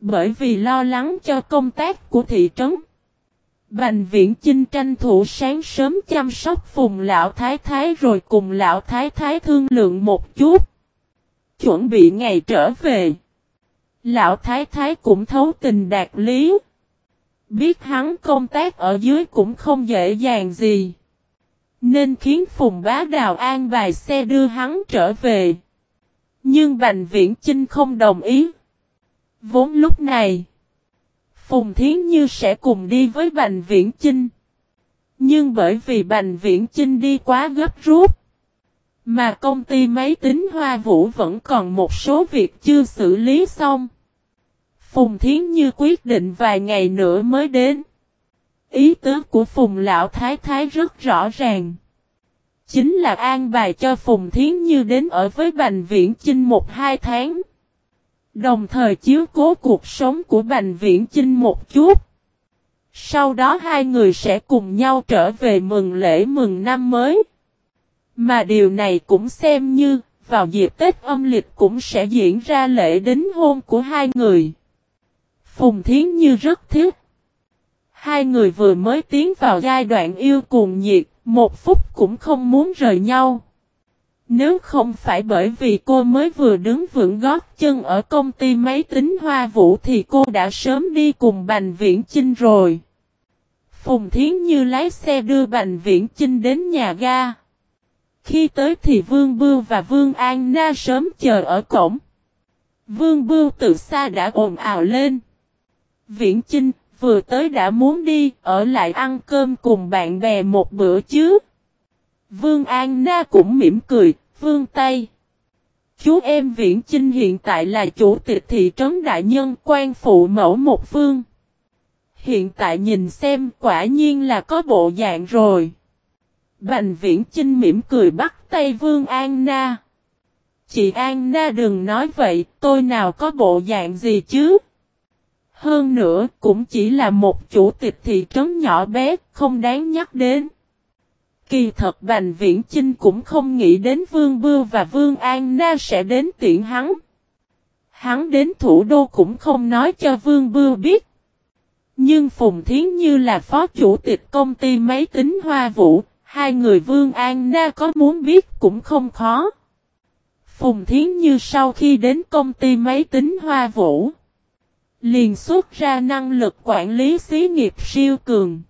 Bởi vì lo lắng cho công tác của thị trấn. Bành viễn Chinh tranh thủ sáng sớm chăm sóc phùng lão thái thái rồi cùng lão thái thái thương lượng một chút. Chuẩn bị ngày trở về. Lão thái thái cũng thấu tình đạt lý. Biết hắn công tác ở dưới cũng không dễ dàng gì. Nên khiến Phùng Bá Đào an vài xe đưa hắn trở về. Nhưng Bành Viễn Chinh không đồng ý. Vốn lúc này, Phùng Thiến Như sẽ cùng đi với Bành Viễn Chinh. Nhưng bởi vì Bành Viễn Chinh đi quá gấp rút, mà công ty máy tính Hoa Vũ vẫn còn một số việc chưa xử lý xong. Phùng Thiến Như quyết định vài ngày nữa mới đến. Ý tứ của Phùng Lão Thái Thái rất rõ ràng. Chính là an bài cho Phùng Thiến Như đến ở với Bành Viễn Chinh một hai tháng. Đồng thời chiếu cố cuộc sống của Bành Viễn Chinh một chút. Sau đó hai người sẽ cùng nhau trở về mừng lễ mừng năm mới. Mà điều này cũng xem như, vào dịp Tết âm lịch cũng sẽ diễn ra lễ đính hôn của hai người. Phùng Thiến Như rất thiết. Hai người vừa mới tiến vào giai đoạn yêu cùng nhiệt, một phút cũng không muốn rời nhau. Nếu không phải bởi vì cô mới vừa đứng vững gót chân ở công ty máy tính Hoa Vũ thì cô đã sớm đi cùng Bành Viễn Chinh rồi. Phùng Thiến Như lái xe đưa Bành Viễn Chinh đến nhà ga. Khi tới thì Vương Bưu và Vương An Na sớm chờ ở cổng. Vương Bưu từ xa đã ồn ào lên. Viễn Chinh, vừa tới đã muốn đi, ở lại ăn cơm cùng bạn bè một bữa chứ. Vương An Na cũng mỉm cười, vương tay. Chú em Viễn Chinh hiện tại là chủ tịch thị trấn đại nhân quan phụ mẫu một phương. Hiện tại nhìn xem quả nhiên là có bộ dạng rồi. Bành Viễn Chinh mỉm cười bắt tay Vương An Na. Chị An Na đừng nói vậy, tôi nào có bộ dạng gì chứ? Hơn nữa, cũng chỉ là một chủ tịch thị trấn nhỏ bé, không đáng nhắc đến. Kỳ thật Bành Viễn Chinh cũng không nghĩ đến Vương Bưu và Vương An Na sẽ đến tiện hắn. Hắn đến thủ đô cũng không nói cho Vương Bưu biết. Nhưng Phùng Thiến Như là phó chủ tịch công ty máy tính Hoa Vũ, hai người Vương An Na có muốn biết cũng không khó. Phùng Thiến Như sau khi đến công ty máy tính Hoa Vũ, liền xuất ra năng lực quản lý xí nghiệp siêu cường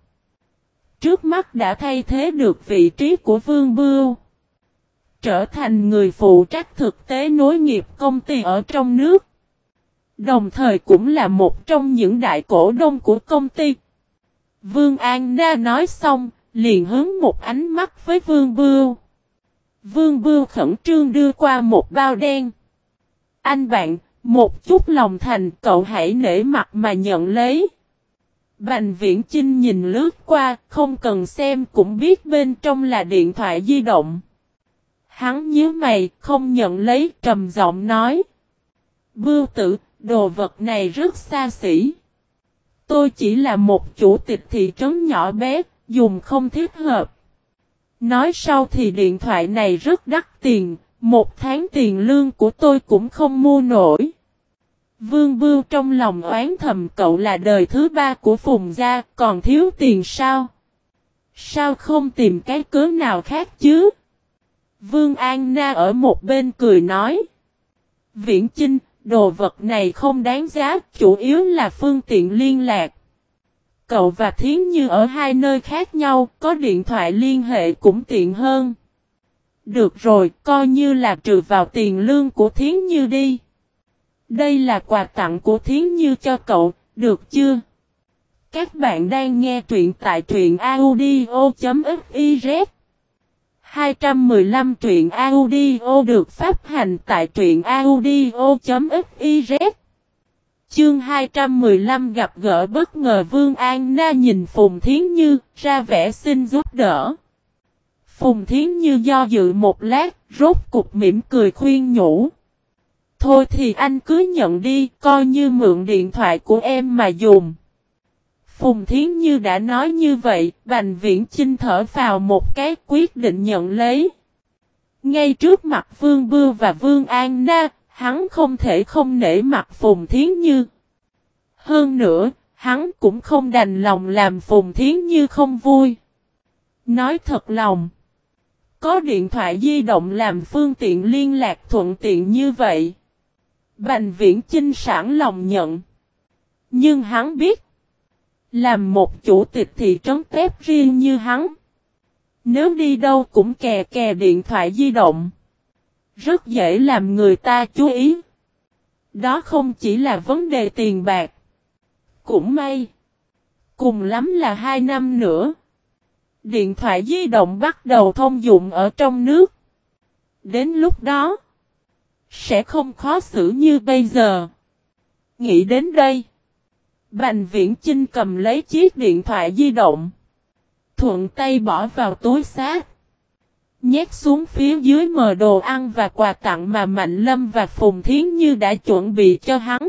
trước mắt đã thay thế được vị trí của Vương Bưu. Trở thành người phụ trách thực tế nối nghiệp công ty ở trong nước. Đồng thời cũng là một trong những đại cổ đông của công ty. Vương An Na nói xong, liền hướng một ánh mắt với Vương Bưu. Vương Bưu khẩn trương đưa qua một bao đen. Anh bạn, một chút lòng thành cậu hãy nể mặt mà nhận lấy. Bành viễn Chinh nhìn lướt qua, không cần xem cũng biết bên trong là điện thoại di động. Hắn nhớ mày, không nhận lấy, trầm giọng nói. Bưu tử, đồ vật này rất xa xỉ. Tôi chỉ là một chủ tịch thị trấn nhỏ bé, dùng không thiết hợp. Nói sau thì điện thoại này rất đắt tiền, một tháng tiền lương của tôi cũng không mua nổi. Vương Bưu trong lòng oán thầm cậu là đời thứ ba của Phùng Gia, còn thiếu tiền sao? Sao không tìm cái cớ nào khác chứ? Vương An Na ở một bên cười nói. Viễn Chinh, đồ vật này không đáng giá, chủ yếu là phương tiện liên lạc. Cậu và Thiến Như ở hai nơi khác nhau, có điện thoại liên hệ cũng tiện hơn. Được rồi, coi như là trừ vào tiền lương của Thiến Như đi. Đây là quà tặng của Thiến Như cho cậu, được chưa? Các bạn đang nghe truyện tại truyện audio.fiz 215 truyện audio được phát hành tại truyện audio.fiz Chương 215 gặp gỡ bất ngờ Vương An Na nhìn Phùng Thiến Như ra vẻ xin giúp đỡ. Phùng Thiến Như do dự một lát, rốt cục mỉm cười khuyên nhủ. Thôi thì anh cứ nhận đi, coi như mượn điện thoại của em mà dùng. Phùng Thiến Như đã nói như vậy, Bành Viễn Chinh thở vào một cái quyết định nhận lấy. Ngay trước mặt Vương Bưu và Vương An Na, hắn không thể không nể mặt Phùng Thiến Như. Hơn nữa, hắn cũng không đành lòng làm Phùng Thiến Như không vui. Nói thật lòng, có điện thoại di động làm phương tiện liên lạc thuận tiện như vậy. Bành Viễn Chinh sẵn lòng nhận. Nhưng hắn biết, làm một chủ tịch thị trấn tép riêng như hắn. Nếu đi đâu cũng kè kè điện thoại di động. Rất dễ làm người ta chú ý. Đó không chỉ là vấn đề tiền bạc. Cũng may. Cùng lắm là hai năm nữa. Điện thoại di động bắt đầu thông dụng ở trong nước. Đến lúc đó. Sẽ không khó xử như bây giờ. Nghĩ đến đây. Bành viễn Chinh cầm lấy chiếc điện thoại di động. Thuận tay bỏ vào túi xác. Nhét xuống phía dưới mờ đồ ăn và quà tặng mà Mạnh Lâm và Phùng Thiến Như đã chuẩn bị cho hắn.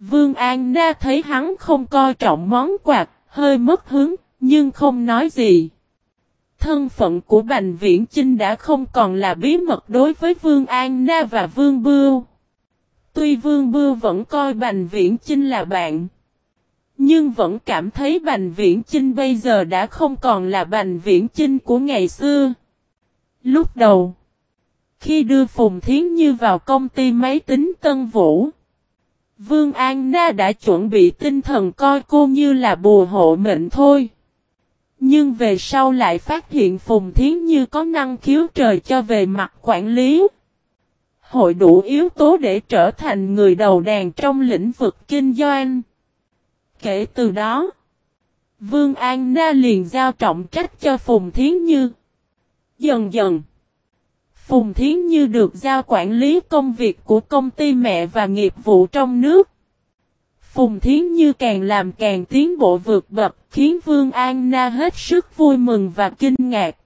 Vương An Na thấy hắn không coi trọng món quà, hơi mất hứng, nhưng không nói gì. Thân phận của Bành Viễn Chinh đã không còn là bí mật đối với Vương An Na và Vương Bưu. Tuy Vương Bưu vẫn coi Bành Viễn Chinh là bạn. Nhưng vẫn cảm thấy Bành Viễn Chinh bây giờ đã không còn là Bành Viễn Chinh của ngày xưa. Lúc đầu, khi đưa Phùng Thiến Như vào công ty máy tính Tân Vũ, Vương An Na đã chuẩn bị tinh thần coi cô như là bùa hộ mệnh thôi. Nhưng về sau lại phát hiện Phùng Thiến Như có năng khiếu trời cho về mặt quản lý. Hội đủ yếu tố để trở thành người đầu đàn trong lĩnh vực kinh doanh. Kể từ đó, Vương An Na liền giao trọng trách cho Phùng Thiến Như. Dần dần, Phùng Thiến Như được giao quản lý công việc của công ty mẹ và nghiệp vụ trong nước. Phùng Thiến Như càng làm càng tiến bộ vượt bậc, khiến Vương An Na hết sức vui mừng và kinh ngạc.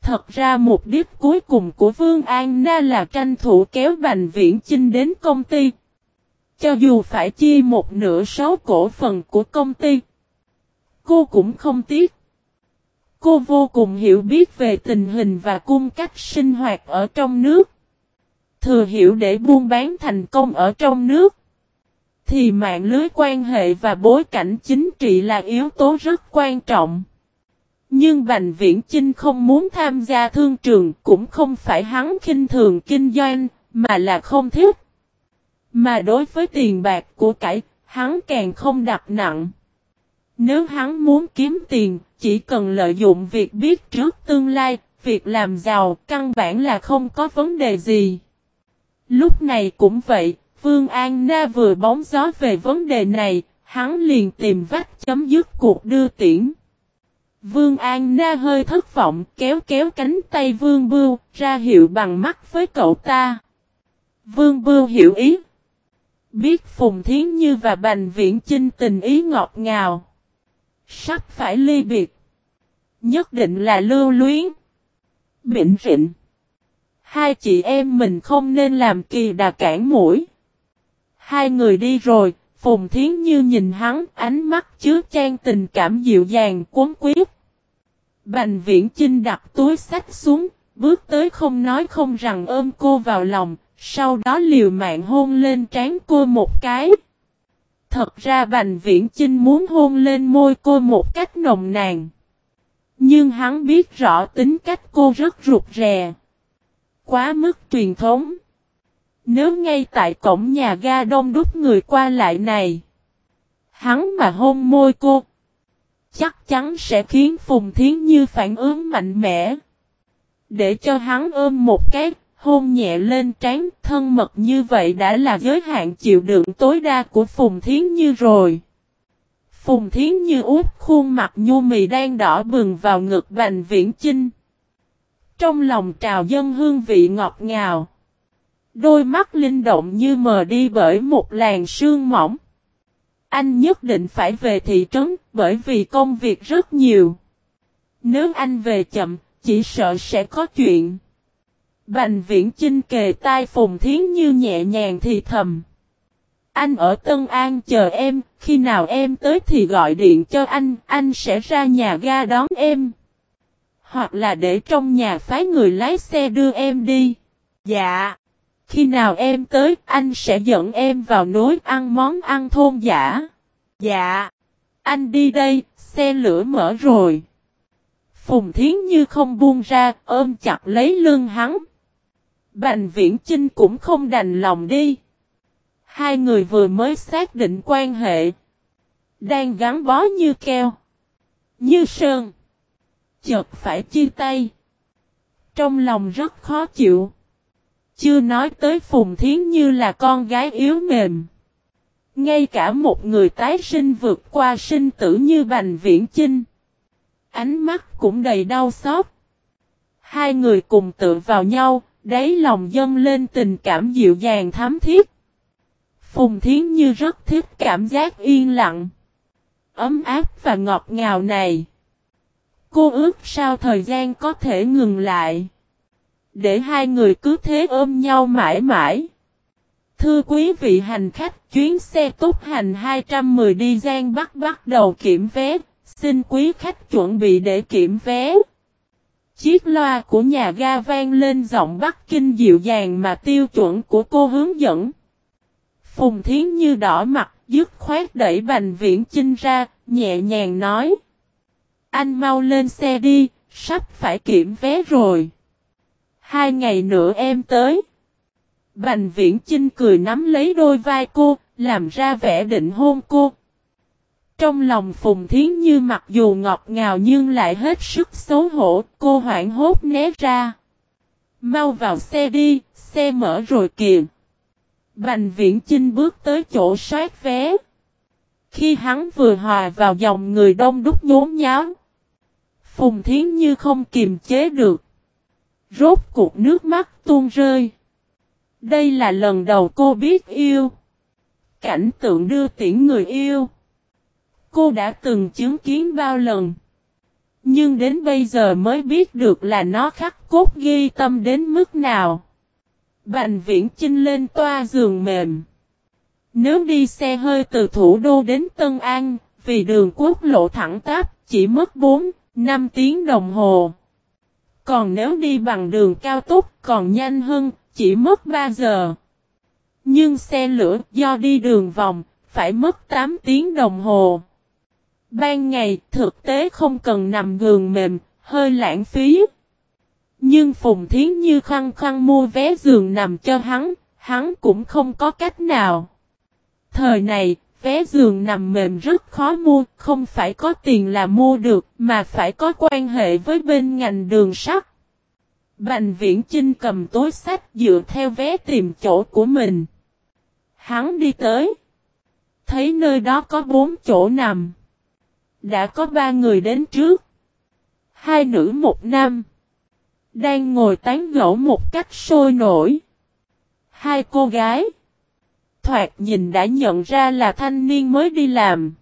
Thật ra mục đích cuối cùng của Vương An Na là tranh thủ kéo Bành Viễn Chinh đến công ty. Cho dù phải chia một nửa sáu cổ phần của công ty, cô cũng không tiếc. Cô vô cùng hiểu biết về tình hình và cung cách sinh hoạt ở trong nước. Thừa hiểu để buôn bán thành công ở trong nước. Thì mạng lưới quan hệ và bối cảnh chính trị là yếu tố rất quan trọng. Nhưng Bành Viễn Chinh không muốn tham gia thương trường cũng không phải hắn khinh thường kinh doanh, mà là không thích. Mà đối với tiền bạc của cải, hắn càng không đặt nặng. Nếu hắn muốn kiếm tiền, chỉ cần lợi dụng việc biết trước tương lai, việc làm giàu, căn bản là không có vấn đề gì. Lúc này cũng vậy, Vương An Na vừa bóng gió về vấn đề này, hắn liền tìm vách chấm dứt cuộc đưa tiễn. Vương An Na hơi thất vọng kéo kéo cánh tay Vương Bưu ra hiệu bằng mắt với cậu ta. Vương Bưu hiểu ý. Biết Phùng Thiến Như và Bành Viễn Chinh tình ý ngọt ngào. Sắp phải ly biệt. Nhất định là lưu luyến. bịnh rịnh. Hai chị em mình không nên làm kỳ đà cản mũi. Hai người đi rồi, Phùng Thiến Như nhìn hắn, ánh mắt chứa chan tình cảm dịu dàng cuốn quyết. Bành viễn trinh đặt túi sách xuống, bước tới không nói không rằng ôm cô vào lòng, sau đó liều mạng hôn lên trán cô một cái. Thật ra Bành Viễn Chinh muốn hôn lên môi cô một cách nồng nàn. Nhưng hắn biết rõ tính cách cô rất rụt rè. Quá mức truyền thống. Nếu ngay tại cổng nhà ga đông đúc người qua lại này. Hắn mà hôn môi cô. Chắc chắn sẽ khiến Phùng Thiến Như phản ứng mạnh mẽ. Để cho hắn ôm một cái, hôn nhẹ lên trán thân mật như vậy đã là giới hạn chịu đựng tối đa của Phùng Thiến Như rồi. Phùng Thiến Như út khuôn mặt nhu mì đang đỏ bừng vào ngực Bành Viễn Chinh. Trong lòng trào dân hương vị ngọt ngào. Đôi mắt linh động như mờ đi bởi một làn sương mỏng. Anh nhất định phải về thị trấn bởi vì công việc rất nhiều. Nếu anh về chậm, chỉ sợ sẽ có chuyện. Bành viễn chinh kề tai Phùng Thiến Như nhẹ nhàng thì thầm. Anh ở Tân An chờ em, khi nào em tới thì gọi điện cho anh, anh sẽ ra nhà ga đón em. Hoặc là để trong nhà phái người lái xe đưa em đi. Dạ. Khi nào em tới, anh sẽ dẫn em vào núi ăn món ăn thôn giả. Dạ. Anh đi đây, xe lửa mở rồi. Phùng Thiến Như không buông ra, ôm chặt lấy lưng hắn. Bành Viễn Chinh cũng không đành lòng đi. Hai người vừa mới xác định quan hệ. Đang gắn bó như keo. Như sơn. Chợt phải chia tay. Trong lòng rất khó chịu. Chưa nói tới Phùng Thiến Như là con gái yếu mềm. Ngay cả một người tái sinh vượt qua sinh tử như Bành Viễn Chinh. Ánh mắt cũng đầy đau xót. Hai người cùng tự vào nhau, đáy lòng dâng lên tình cảm dịu dàng thắm thiết. Phùng Thiến Như rất thích cảm giác yên lặng, ấm áp và ngọt ngào này. Cô ước sao thời gian có thể ngừng lại. Để hai người cứ thế ôm nhau mãi mãi. Thưa quý vị hành khách, chuyến xe túc hành 210 đi Giang Bắc bắt đầu kiểm vé, xin quý khách chuẩn bị để kiểm vé. Chiếc loa của nhà ga vang lên giọng Bắc Kinh dịu dàng mà tiêu chuẩn của cô hướng dẫn. Phùng Thiến Như đỏ mặt, dứt khoát đẩy Bành Viễn Chinh ra, nhẹ nhàng nói. Anh mau lên xe đi, sắp phải kiểm vé rồi. Hai ngày nữa em tới. Bành Viễn Chinh cười nắm lấy đôi vai cô, làm ra vẻ định hôn cô. Trong lòng Phùng Thiến Như mặc dù ngọt ngào nhưng lại hết sức xấu hổ, cô hoảng hốt né ra. Mau vào xe đi, xe mở rồi kìa. Bành Viễn Chinh bước tới chỗ soát vé. Khi hắn vừa hòa vào dòng người đông đúc nhốn nháo. Phùng Thiến Như không kiềm chế được. Rốt cuộc nước mắt tuôn rơi. Đây là lần đầu cô biết yêu. Cảnh tượng đưa tiễn người yêu. Cô đã từng chứng kiến bao lần. Nhưng đến bây giờ mới biết được là nó khắc cốt ghi tâm đến mức nào. Bành viễn chinh lên toa giường mềm. Nếu đi xe hơi từ thủ đô đến Tân An, vì đường quốc lộ thẳng tắp, chỉ mất 4, 5 tiếng đồng hồ. Còn nếu đi bằng đường cao tốc còn nhanh hơn, chỉ mất 3 giờ. Nhưng xe lửa do đi đường vòng, phải mất 8 tiếng đồng hồ. Ban ngày thực tế không cần nằm giường mềm, hơi lãng phí. Nhưng Phùng Thiến Như khăng khăng mua vé giường nằm cho hắn, hắn cũng không có cách nào. Thời này, vé giường nằm mềm rất khó mua, không phải có tiền là mua được, mà phải có quan hệ với bên ngành đường sắt. Bành viễn Trinh cầm tối sách dựa theo vé tìm chỗ của mình. Hắn đi tới. Thấy nơi đó có bốn chỗ nằm. Đã có ba người đến trước. Hai nữ một nam. Đang ngồi tán gẫu một cách sôi nổi. Hai cô gái. Thoạt nhìn đã nhận ra là thanh niên mới đi làm.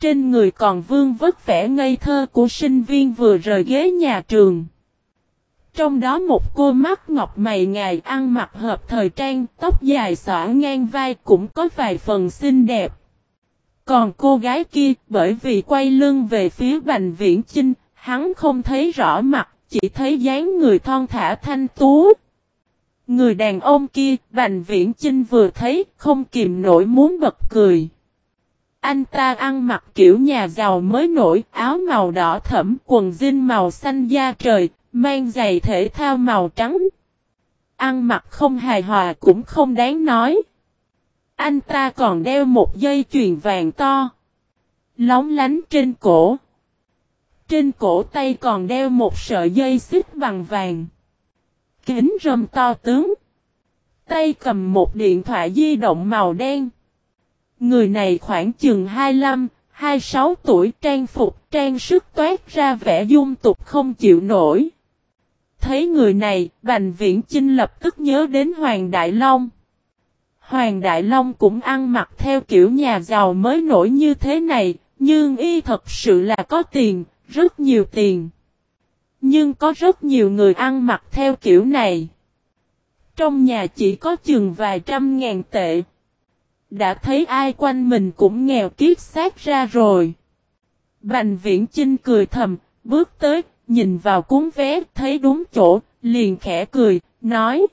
Trên người còn vương vất vẻ ngây thơ của sinh viên vừa rời ghế nhà trường. Trong đó một cô mắt ngọc mày ngài ăn mặc hợp thời trang, tóc dài xõa ngang vai cũng có vài phần xinh đẹp. Còn cô gái kia, bởi vì quay lưng về phía Bành Viễn Chinh, hắn không thấy rõ mặt, chỉ thấy dáng người thon thả thanh tú. Người đàn ông kia, Bành Viễn Chinh vừa thấy, không kìm nổi muốn bật cười. Anh ta ăn mặc kiểu nhà giàu mới nổi, áo màu đỏ thẫm, quần jean màu xanh da trời, mang giày thể thao màu trắng. Ăn mặc không hài hòa cũng không đáng nói. Anh ta còn đeo một dây chuyền vàng to. Lóng lánh trên cổ. Trên cổ tay còn đeo một sợi dây xích bằng vàng. Kính râm to tướng. Tay cầm một điện thoại di động màu đen. Người này khoảng chừng 25, 26 tuổi trang phục trang sức toát ra vẻ dung tục không chịu nổi. Thấy người này, Bành Viễn Chinh lập tức nhớ đến Hoàng Đại Long. Hoàng Đại Long cũng ăn mặc theo kiểu nhà giàu mới nổi như thế này, nhưng y thật sự là có tiền, rất nhiều tiền. Nhưng có rất nhiều người ăn mặc theo kiểu này. Trong nhà chỉ có chừng vài trăm ngàn tệ. Đã thấy ai quanh mình cũng nghèo kiết xác ra rồi. Bành viễn Trinh cười thầm, bước tới, nhìn vào cuốn vé, thấy đúng chỗ, liền khẽ cười, nói.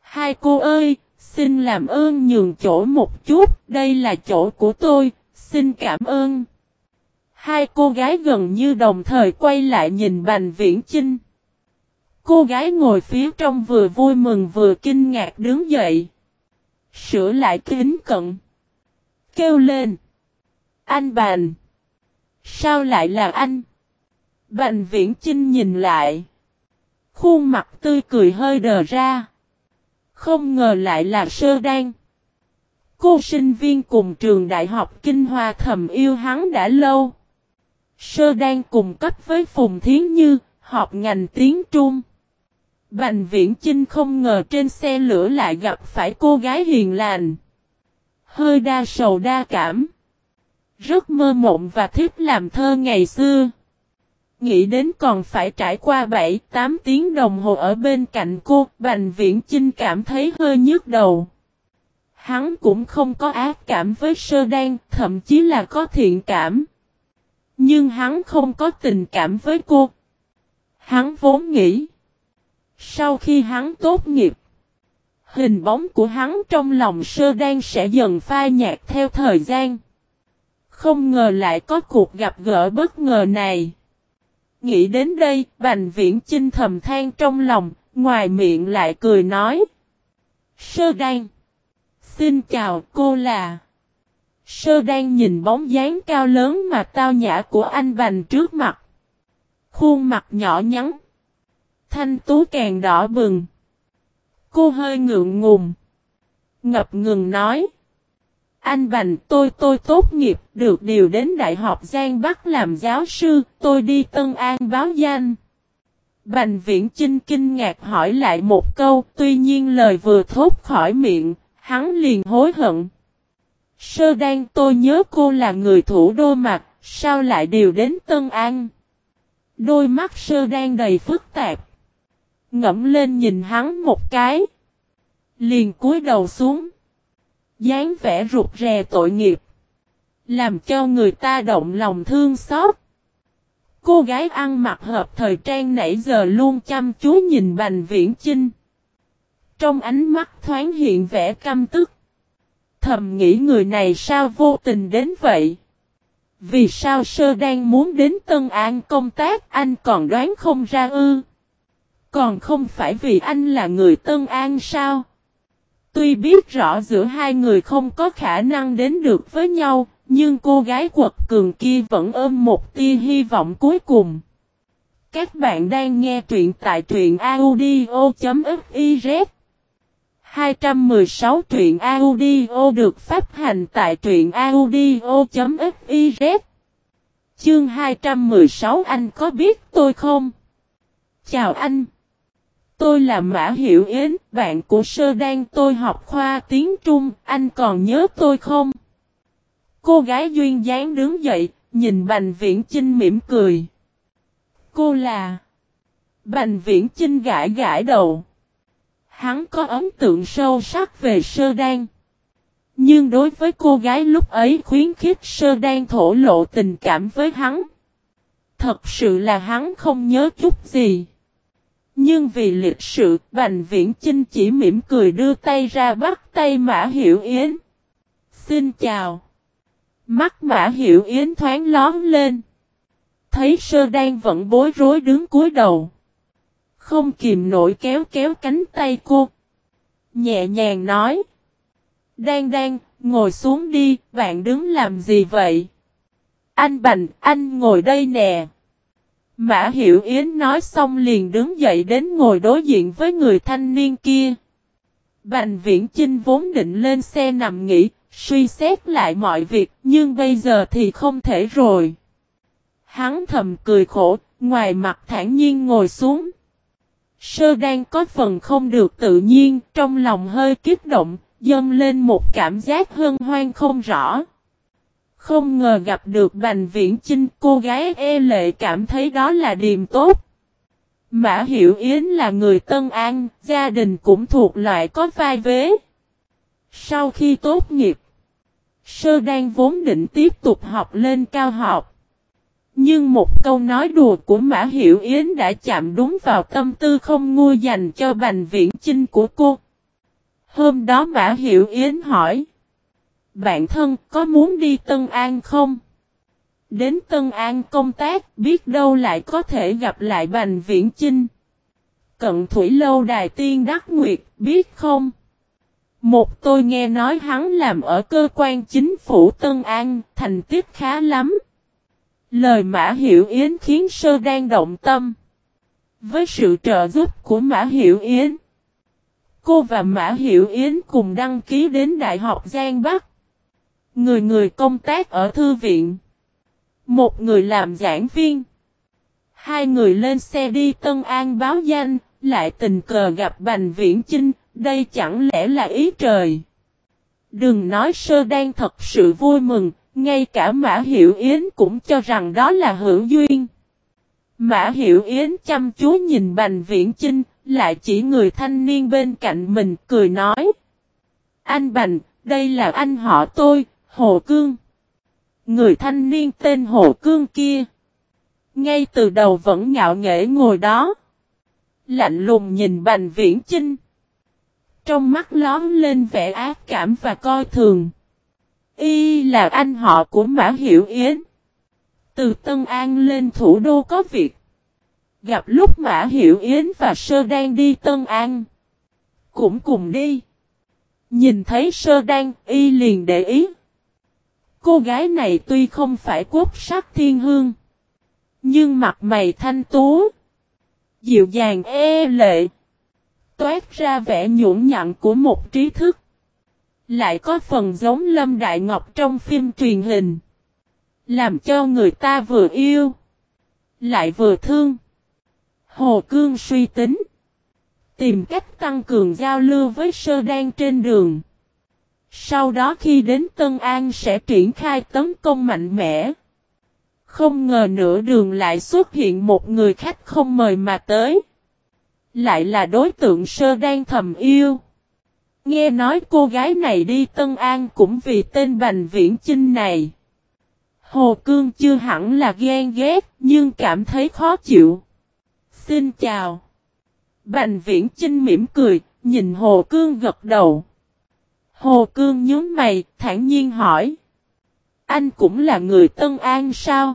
Hai cô ơi, xin làm ơn nhường chỗ một chút, đây là chỗ của tôi, xin cảm ơn. Hai cô gái gần như đồng thời quay lại nhìn Bành Viễn Chinh. Cô gái ngồi phía trong vừa vui mừng vừa kinh ngạc đứng dậy. Sửa lại kính cận. Kêu lên. Anh Bành. Sao lại là anh? Bành Viễn Chinh nhìn lại. Khuôn mặt tươi cười hơi đờ ra. Không ngờ lại là sơ đan. Cô sinh viên cùng trường đại học Kinh Hoa thầm yêu hắn đã lâu. Sơ đang cùng cấp với Phùng Thiến Như, học ngành tiếng Trung. Bành Viễn Chinh không ngờ trên xe lửa lại gặp phải cô gái hiền lành. Hơi đa sầu đa cảm. Rất mơ mộng và thích làm thơ ngày xưa. Nghĩ đến còn phải trải qua 7-8 tiếng đồng hồ ở bên cạnh cô, Bành Viễn Chinh cảm thấy hơi nhức đầu. Hắn cũng không có ác cảm với sơ đan, thậm chí là có thiện cảm. Nhưng hắn không có tình cảm với cô. Hắn vốn nghĩ. Sau khi hắn tốt nghiệp. Hình bóng của hắn trong lòng sơ đan sẽ dần phai nhạt theo thời gian. Không ngờ lại có cuộc gặp gỡ bất ngờ này. Nghĩ đến đây, Bành Viễn Chinh thầm than trong lòng, ngoài miệng lại cười nói. Sơ đan. Xin chào cô là. Sơ đang nhìn bóng dáng cao lớn mà tao nhã của anh Bành trước mặt. Khuôn mặt nhỏ nhắn. Thanh tú càng đỏ bừng. Cô hơi ngượng ngùng. Ngập ngừng nói. Anh Bành tôi tôi tốt nghiệp được điều đến Đại học Giang Bắc làm giáo sư, tôi đi Tân An báo danh. Bành Viễn Chinh kinh ngạc hỏi lại một câu, tuy nhiên lời vừa thốt khỏi miệng, hắn liền hối hận. Sơ đan tôi nhớ cô là người thủ đô mặt, sao lại điều đến Tân An? Đôi mắt sơ đan đầy phức tạp. Ngẫm lên nhìn hắn một cái. Liền cúi đầu xuống. dáng vẻ rụt rè tội nghiệp. Làm cho người ta động lòng thương xót. Cô gái ăn mặc hợp thời trang nãy giờ luôn chăm chú nhìn Bành Viễn Chinh. Trong ánh mắt thoáng hiện vẻ căm tức thầm nghĩ người này sao vô tình đến vậy. Vì sao sơ đang muốn đến Tân An công tác anh còn đoán không ra ư? Còn không phải vì anh là người Tân An sao? Tuy biết rõ giữa hai người không có khả năng đến được với nhau, nhưng cô gái quật cường kia vẫn ôm một tia hy vọng cuối cùng. Các bạn đang nghe truyện tại truyện audio.fiz 216 truyện audio được phát hành tại truyện audio.fiz Chương 216 anh có biết tôi không? Chào anh. Tôi là Mã Hiểu Yến, bạn của Sơ Đan tôi học khoa tiếng Trung, anh còn nhớ tôi không? Cô gái duyên dáng đứng dậy, nhìn Bành Viễn Chinh mỉm cười. Cô là... Bành Viễn Chinh gãi gãi đầu. Hắn có ấn tượng sâu sắc về sơ đan. Nhưng đối với cô gái lúc ấy khuyến khích sơ đan thổ lộ tình cảm với hắn. Thật sự là hắn không nhớ chút gì. Nhưng vì lịch sự, Bành Viễn Chinh chỉ mỉm cười đưa tay ra bắt tay Mã Hiểu Yến. Xin chào. Mắt Mã Hiểu Yến thoáng lón lên. Thấy sơ đan vẫn bối rối đứng cúi đầu. Không kìm nổi kéo kéo cánh tay cô. Nhẹ nhàng nói. Đang đang, ngồi xuống đi, bạn đứng làm gì vậy? Anh Bành, anh ngồi đây nè. Mã Hiểu Yến nói xong liền đứng dậy đến ngồi đối diện với người thanh niên kia. Bành Viễn Chinh vốn định lên xe nằm nghỉ, suy xét lại mọi việc, nhưng bây giờ thì không thể rồi. Hắn thầm cười khổ, ngoài mặt thản nhiên ngồi xuống. Sơ đang có phần không được tự nhiên, trong lòng hơi kích động, dâng lên một cảm giác hân hoan không rõ. Không ngờ gặp được Bành Viễn Chinh, cô gái e lệ cảm thấy đó là điềm tốt. Mã Hiểu Yến là người Tân An, gia đình cũng thuộc loại có vai vế. Sau khi tốt nghiệp, Sơ đang vốn định tiếp tục học lên cao học. Nhưng một câu nói đùa của Mã Hiểu Yến đã chạm đúng vào tâm tư không ngu dành cho Bành Viễn Chinh của cô. Hôm đó Mã Hiểu Yến hỏi. Bạn thân có muốn đi Tân An không? Đến Tân An công tác biết đâu lại có thể gặp lại Bành Viễn Chinh. Cận Thủy Lâu Đài Tiên Đắc Nguyệt biết không? Một tôi nghe nói hắn làm ở cơ quan chính phủ Tân An, thành tích khá lắm. Lời Mã Hiểu Yến khiến Sơ đang động tâm. Với sự trợ giúp của Mã Hiểu Yến, cô và Mã Hiểu Yến cùng đăng ký đến Đại học Giang Bắc. Người người công tác ở thư viện. Một người làm giảng viên. Hai người lên xe đi Tân An báo danh, lại tình cờ gặp Bành Viễn Chinh, đây chẳng lẽ là ý trời. Đừng nói sơ đang thật sự vui mừng, ngay cả Mã Hiểu Yến cũng cho rằng đó là hữu duyên. Mã Hiểu Yến chăm chú nhìn Bành Viễn Chinh, lại chỉ người thanh niên bên cạnh mình cười nói. Anh Bành, đây là anh họ tôi, Hồ Cương. Người thanh niên tên Hồ Cương kia. Ngay từ đầu vẫn ngạo nghễ ngồi đó. Lạnh lùng nhìn Bành Viễn Chinh. Trong mắt lón lên vẻ ác cảm và coi thường. Y là anh họ của Mã Hiểu Yến. Từ Tân An lên thủ đô có việc. Gặp lúc Mã Hiểu Yến và Sơ Đan đi Tân An. Cũng cùng đi. Nhìn thấy Sơ Đan, Y liền để ý. Cô gái này tuy không phải quốc sắc thiên hương. Nhưng mặt mày thanh tú. Dịu dàng e lệ. Toát ra vẻ nhũn nhặn của một trí thức. Lại có phần giống Lâm Đại Ngọc trong phim truyền hình. Làm cho người ta vừa yêu. Lại vừa thương. Hồ Cương suy tính. Tìm cách tăng cường giao lưu với sơ đan trên đường. Sau đó khi đến Tân An sẽ triển khai tấn công mạnh mẽ. Không ngờ nửa đường lại xuất hiện một người khách không mời mà tới. Lại là đối tượng sơ đang thầm yêu. Nghe nói cô gái này đi Tân An cũng vì tên Bành Viễn Chinh này. Hồ Cương chưa hẳn là ghen ghét nhưng cảm thấy khó chịu. Xin chào. Bành Viễn Chinh mỉm cười, nhìn Hồ Cương gật đầu. Hồ Cương nhớ mày, thản nhiên hỏi. Anh cũng là người Tân An sao?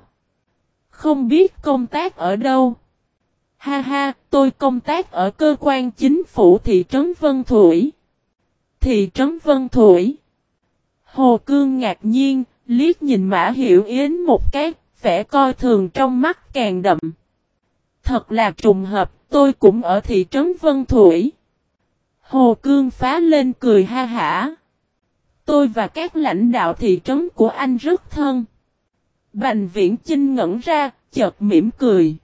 Không biết công tác ở đâu? Ha ha, tôi công tác ở cơ quan chính phủ thị trấn Vân Thủy. Thị trấn Vân Thủy. Hồ Cương ngạc nhiên, liếc nhìn Mã Hiểu Yến một cái, vẻ coi thường trong mắt càng đậm. Thật là trùng hợp, tôi cũng ở thị trấn Vân Thủy. Hồ Cương phá lên cười ha hả. Tôi và các lãnh đạo thị trấn của anh rất thân. Bành viễn Trinh ngẩn ra, chợt mỉm cười.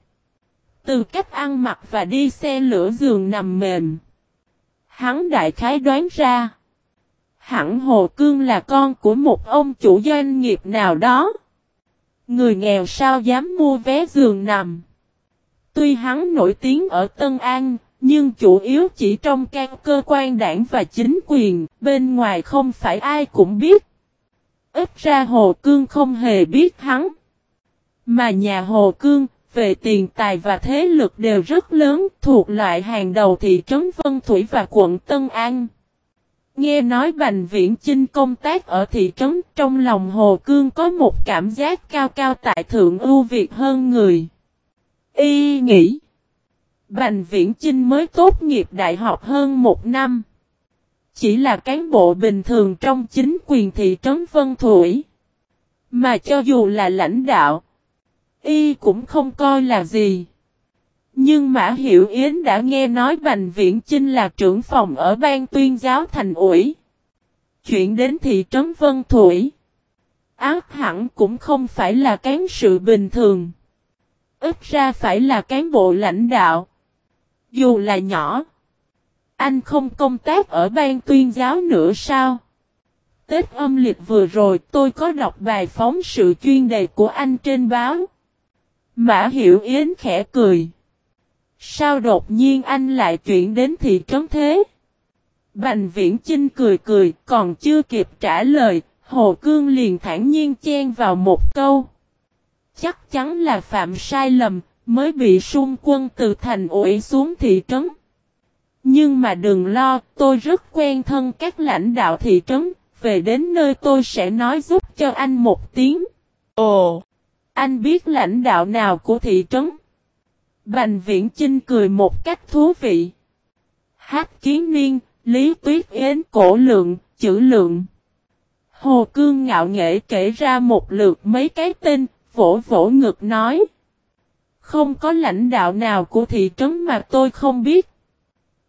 Từ cách ăn mặc và đi xe lửa giường nằm mềm. Hắn đại khái đoán ra. Hẳn Hồ Cương là con của một ông chủ doanh nghiệp nào đó. Người nghèo sao dám mua vé giường nằm. Tuy hắn nổi tiếng ở Tân An, nhưng chủ yếu chỉ trong các cơ quan đảng và chính quyền, bên ngoài không phải ai cũng biết. Ít ra Hồ Cương không hề biết hắn. Mà nhà Hồ Cương, về tiền tài và thế lực đều rất lớn, thuộc loại hàng đầu thị trấn Vân Thủy và quận Tân An. Nghe nói Bành Viễn Chinh công tác ở thị trấn, trong lòng Hồ Cương có một cảm giác cao cao tại thượng ưu việt hơn người. Y nghĩ, Bành Viễn Chinh mới tốt nghiệp đại học hơn một năm. Chỉ là cán bộ bình thường trong chính quyền thị trấn Vân Thủy. Mà cho dù là lãnh đạo, Y cũng không coi là gì. Nhưng Mã Hiểu Yến đã nghe nói Bành Viễn Chinh là trưởng phòng ở ban tuyên giáo thành ủy. Chuyện đến thị trấn Vân Thủy. Ác hẳn cũng không phải là cán sự bình thường. Ít ra phải là cán bộ lãnh đạo. Dù là nhỏ. Anh không công tác ở ban tuyên giáo nữa sao? Tết âm lịch vừa rồi tôi có đọc bài phóng sự chuyên đề của anh trên báo. Mã Hiểu Yến khẽ cười. Sao đột nhiên anh lại chuyển đến thị trấn thế? Bành viễn Chinh cười cười, còn chưa kịp trả lời, Hồ Cương liền thản nhiên chen vào một câu. Chắc chắn là phạm sai lầm, mới bị xung quân từ thành ủi xuống thị trấn. Nhưng mà đừng lo, tôi rất quen thân các lãnh đạo thị trấn, về đến nơi tôi sẽ nói giúp cho anh một tiếng. Ồ, anh biết lãnh đạo nào của thị trấn? Bành viễn Chinh cười một cách thú vị. Hát kiến niên, Lý Tuyết Yến cổ lượng, chữ lượng. Hồ Cương ngạo nghệ kể ra một lượt mấy cái tên, vỗ vỗ ngực nói. Không có lãnh đạo nào của thị trấn mà tôi không biết.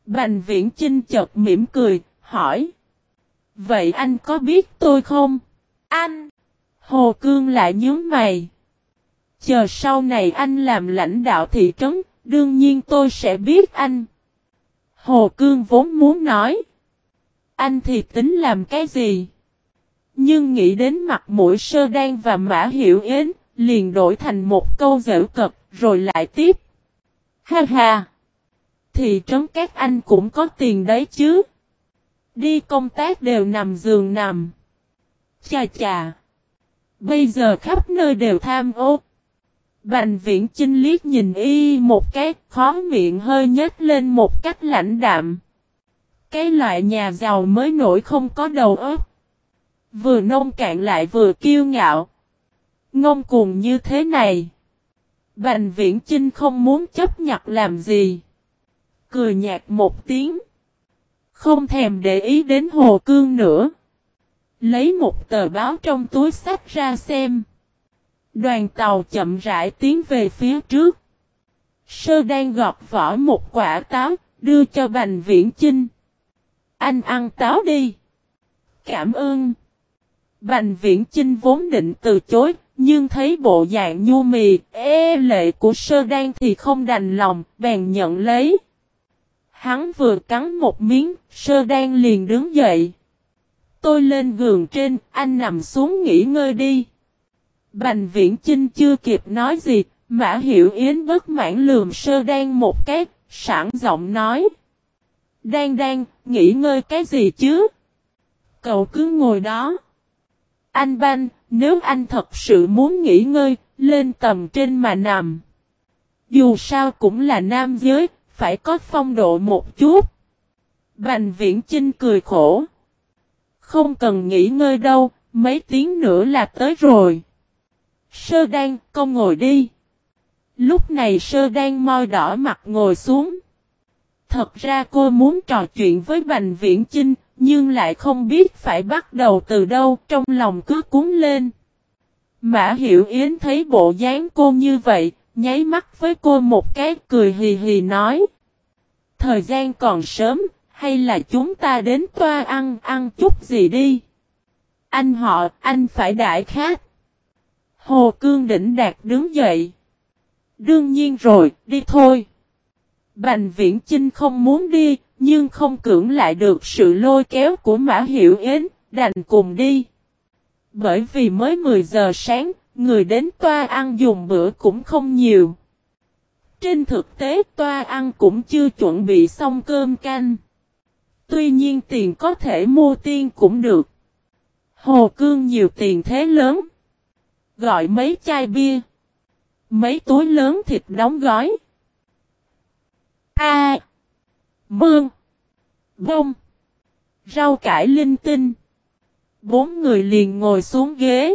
Bành viễn Chinh chợt mỉm cười, hỏi. Vậy anh có biết tôi không? Anh! Hồ Cương lại nhớ mày. Chờ sau này anh làm lãnh đạo thị trấn, đương nhiên tôi sẽ biết anh. Hồ Cương vốn muốn nói. Anh thì tính làm cái gì? Nhưng nghĩ đến mặt mũi sơ đan và mã hiểu yến, liền đổi thành một câu dễu cật, rồi lại tiếp. Ha ha! Thị trấn các anh cũng có tiền đấy chứ. Đi công tác đều nằm giường nằm. Chà chà! Bây giờ khắp nơi đều tham ô. Bành viễn chinh liếc nhìn y một cái, khó miệng hơi nhếch lên một cách lãnh đạm. Cái loại nhà giàu mới nổi không có đầu óc. Vừa nông cạn lại vừa kiêu ngạo. Ngông cuồng như thế này. Bành viễn chinh không muốn chấp nhặt làm gì. Cười nhạt một tiếng. Không thèm để ý đến hồ cương nữa. Lấy một tờ báo trong túi sách ra xem. Đoàn tàu chậm rãi tiến về phía trước. Sơ đang gọt vỏ một quả táo, đưa cho Bành Viễn Chinh. Anh ăn táo đi. Cảm ơn. Bành Viễn Chinh vốn định từ chối, nhưng thấy bộ dạng nhu mì, e lệ của sơ đan thì không đành lòng, bèn nhận lấy. Hắn vừa cắn một miếng, sơ đan liền đứng dậy. Tôi lên giường trên, anh nằm xuống nghỉ ngơi đi. Bành viễn Trinh chưa kịp nói gì, Mã Hiểu Yến bất mãn lườm sơ đan một cái, sẵn giọng nói. Đan đan, nghỉ ngơi cái gì chứ? Cậu cứ ngồi đó. Anh Banh, nếu anh thật sự muốn nghỉ ngơi, lên tầm trên mà nằm. Dù sao cũng là nam giới, phải có phong độ một chút. Bành viễn Trinh cười khổ. Không cần nghỉ ngơi đâu, mấy tiếng nữa là tới rồi. Sơ đan, công ngồi đi. Lúc này sơ đan môi đỏ mặt ngồi xuống. Thật ra cô muốn trò chuyện với Bành Viễn Chinh, nhưng lại không biết phải bắt đầu từ đâu, trong lòng cứ cuốn lên. Mã Hiểu Yến thấy bộ dáng cô như vậy, nháy mắt với cô một cái cười hì hì nói. Thời gian còn sớm, hay là chúng ta đến toa ăn, ăn chút gì đi. Anh họ, anh phải đại khát. Hồ Cương Đỉnh Đạt đứng dậy. Đương nhiên rồi, đi thôi. Bành Viễn Chinh không muốn đi, nhưng không cưỡng lại được sự lôi kéo của Mã Hiểu Yến, đành cùng đi. Bởi vì mới 10 giờ sáng, người đến toa ăn dùng bữa cũng không nhiều. Trên thực tế toa ăn cũng chưa chuẩn bị xong cơm canh. Tuy nhiên tiền có thể mua tiên cũng được. Hồ Cương nhiều tiền thế lớn. Gọi mấy chai bia. Mấy túi lớn thịt đóng gói. A. À, mương. Bông. Rau cải linh tinh. Bốn người liền ngồi xuống ghế.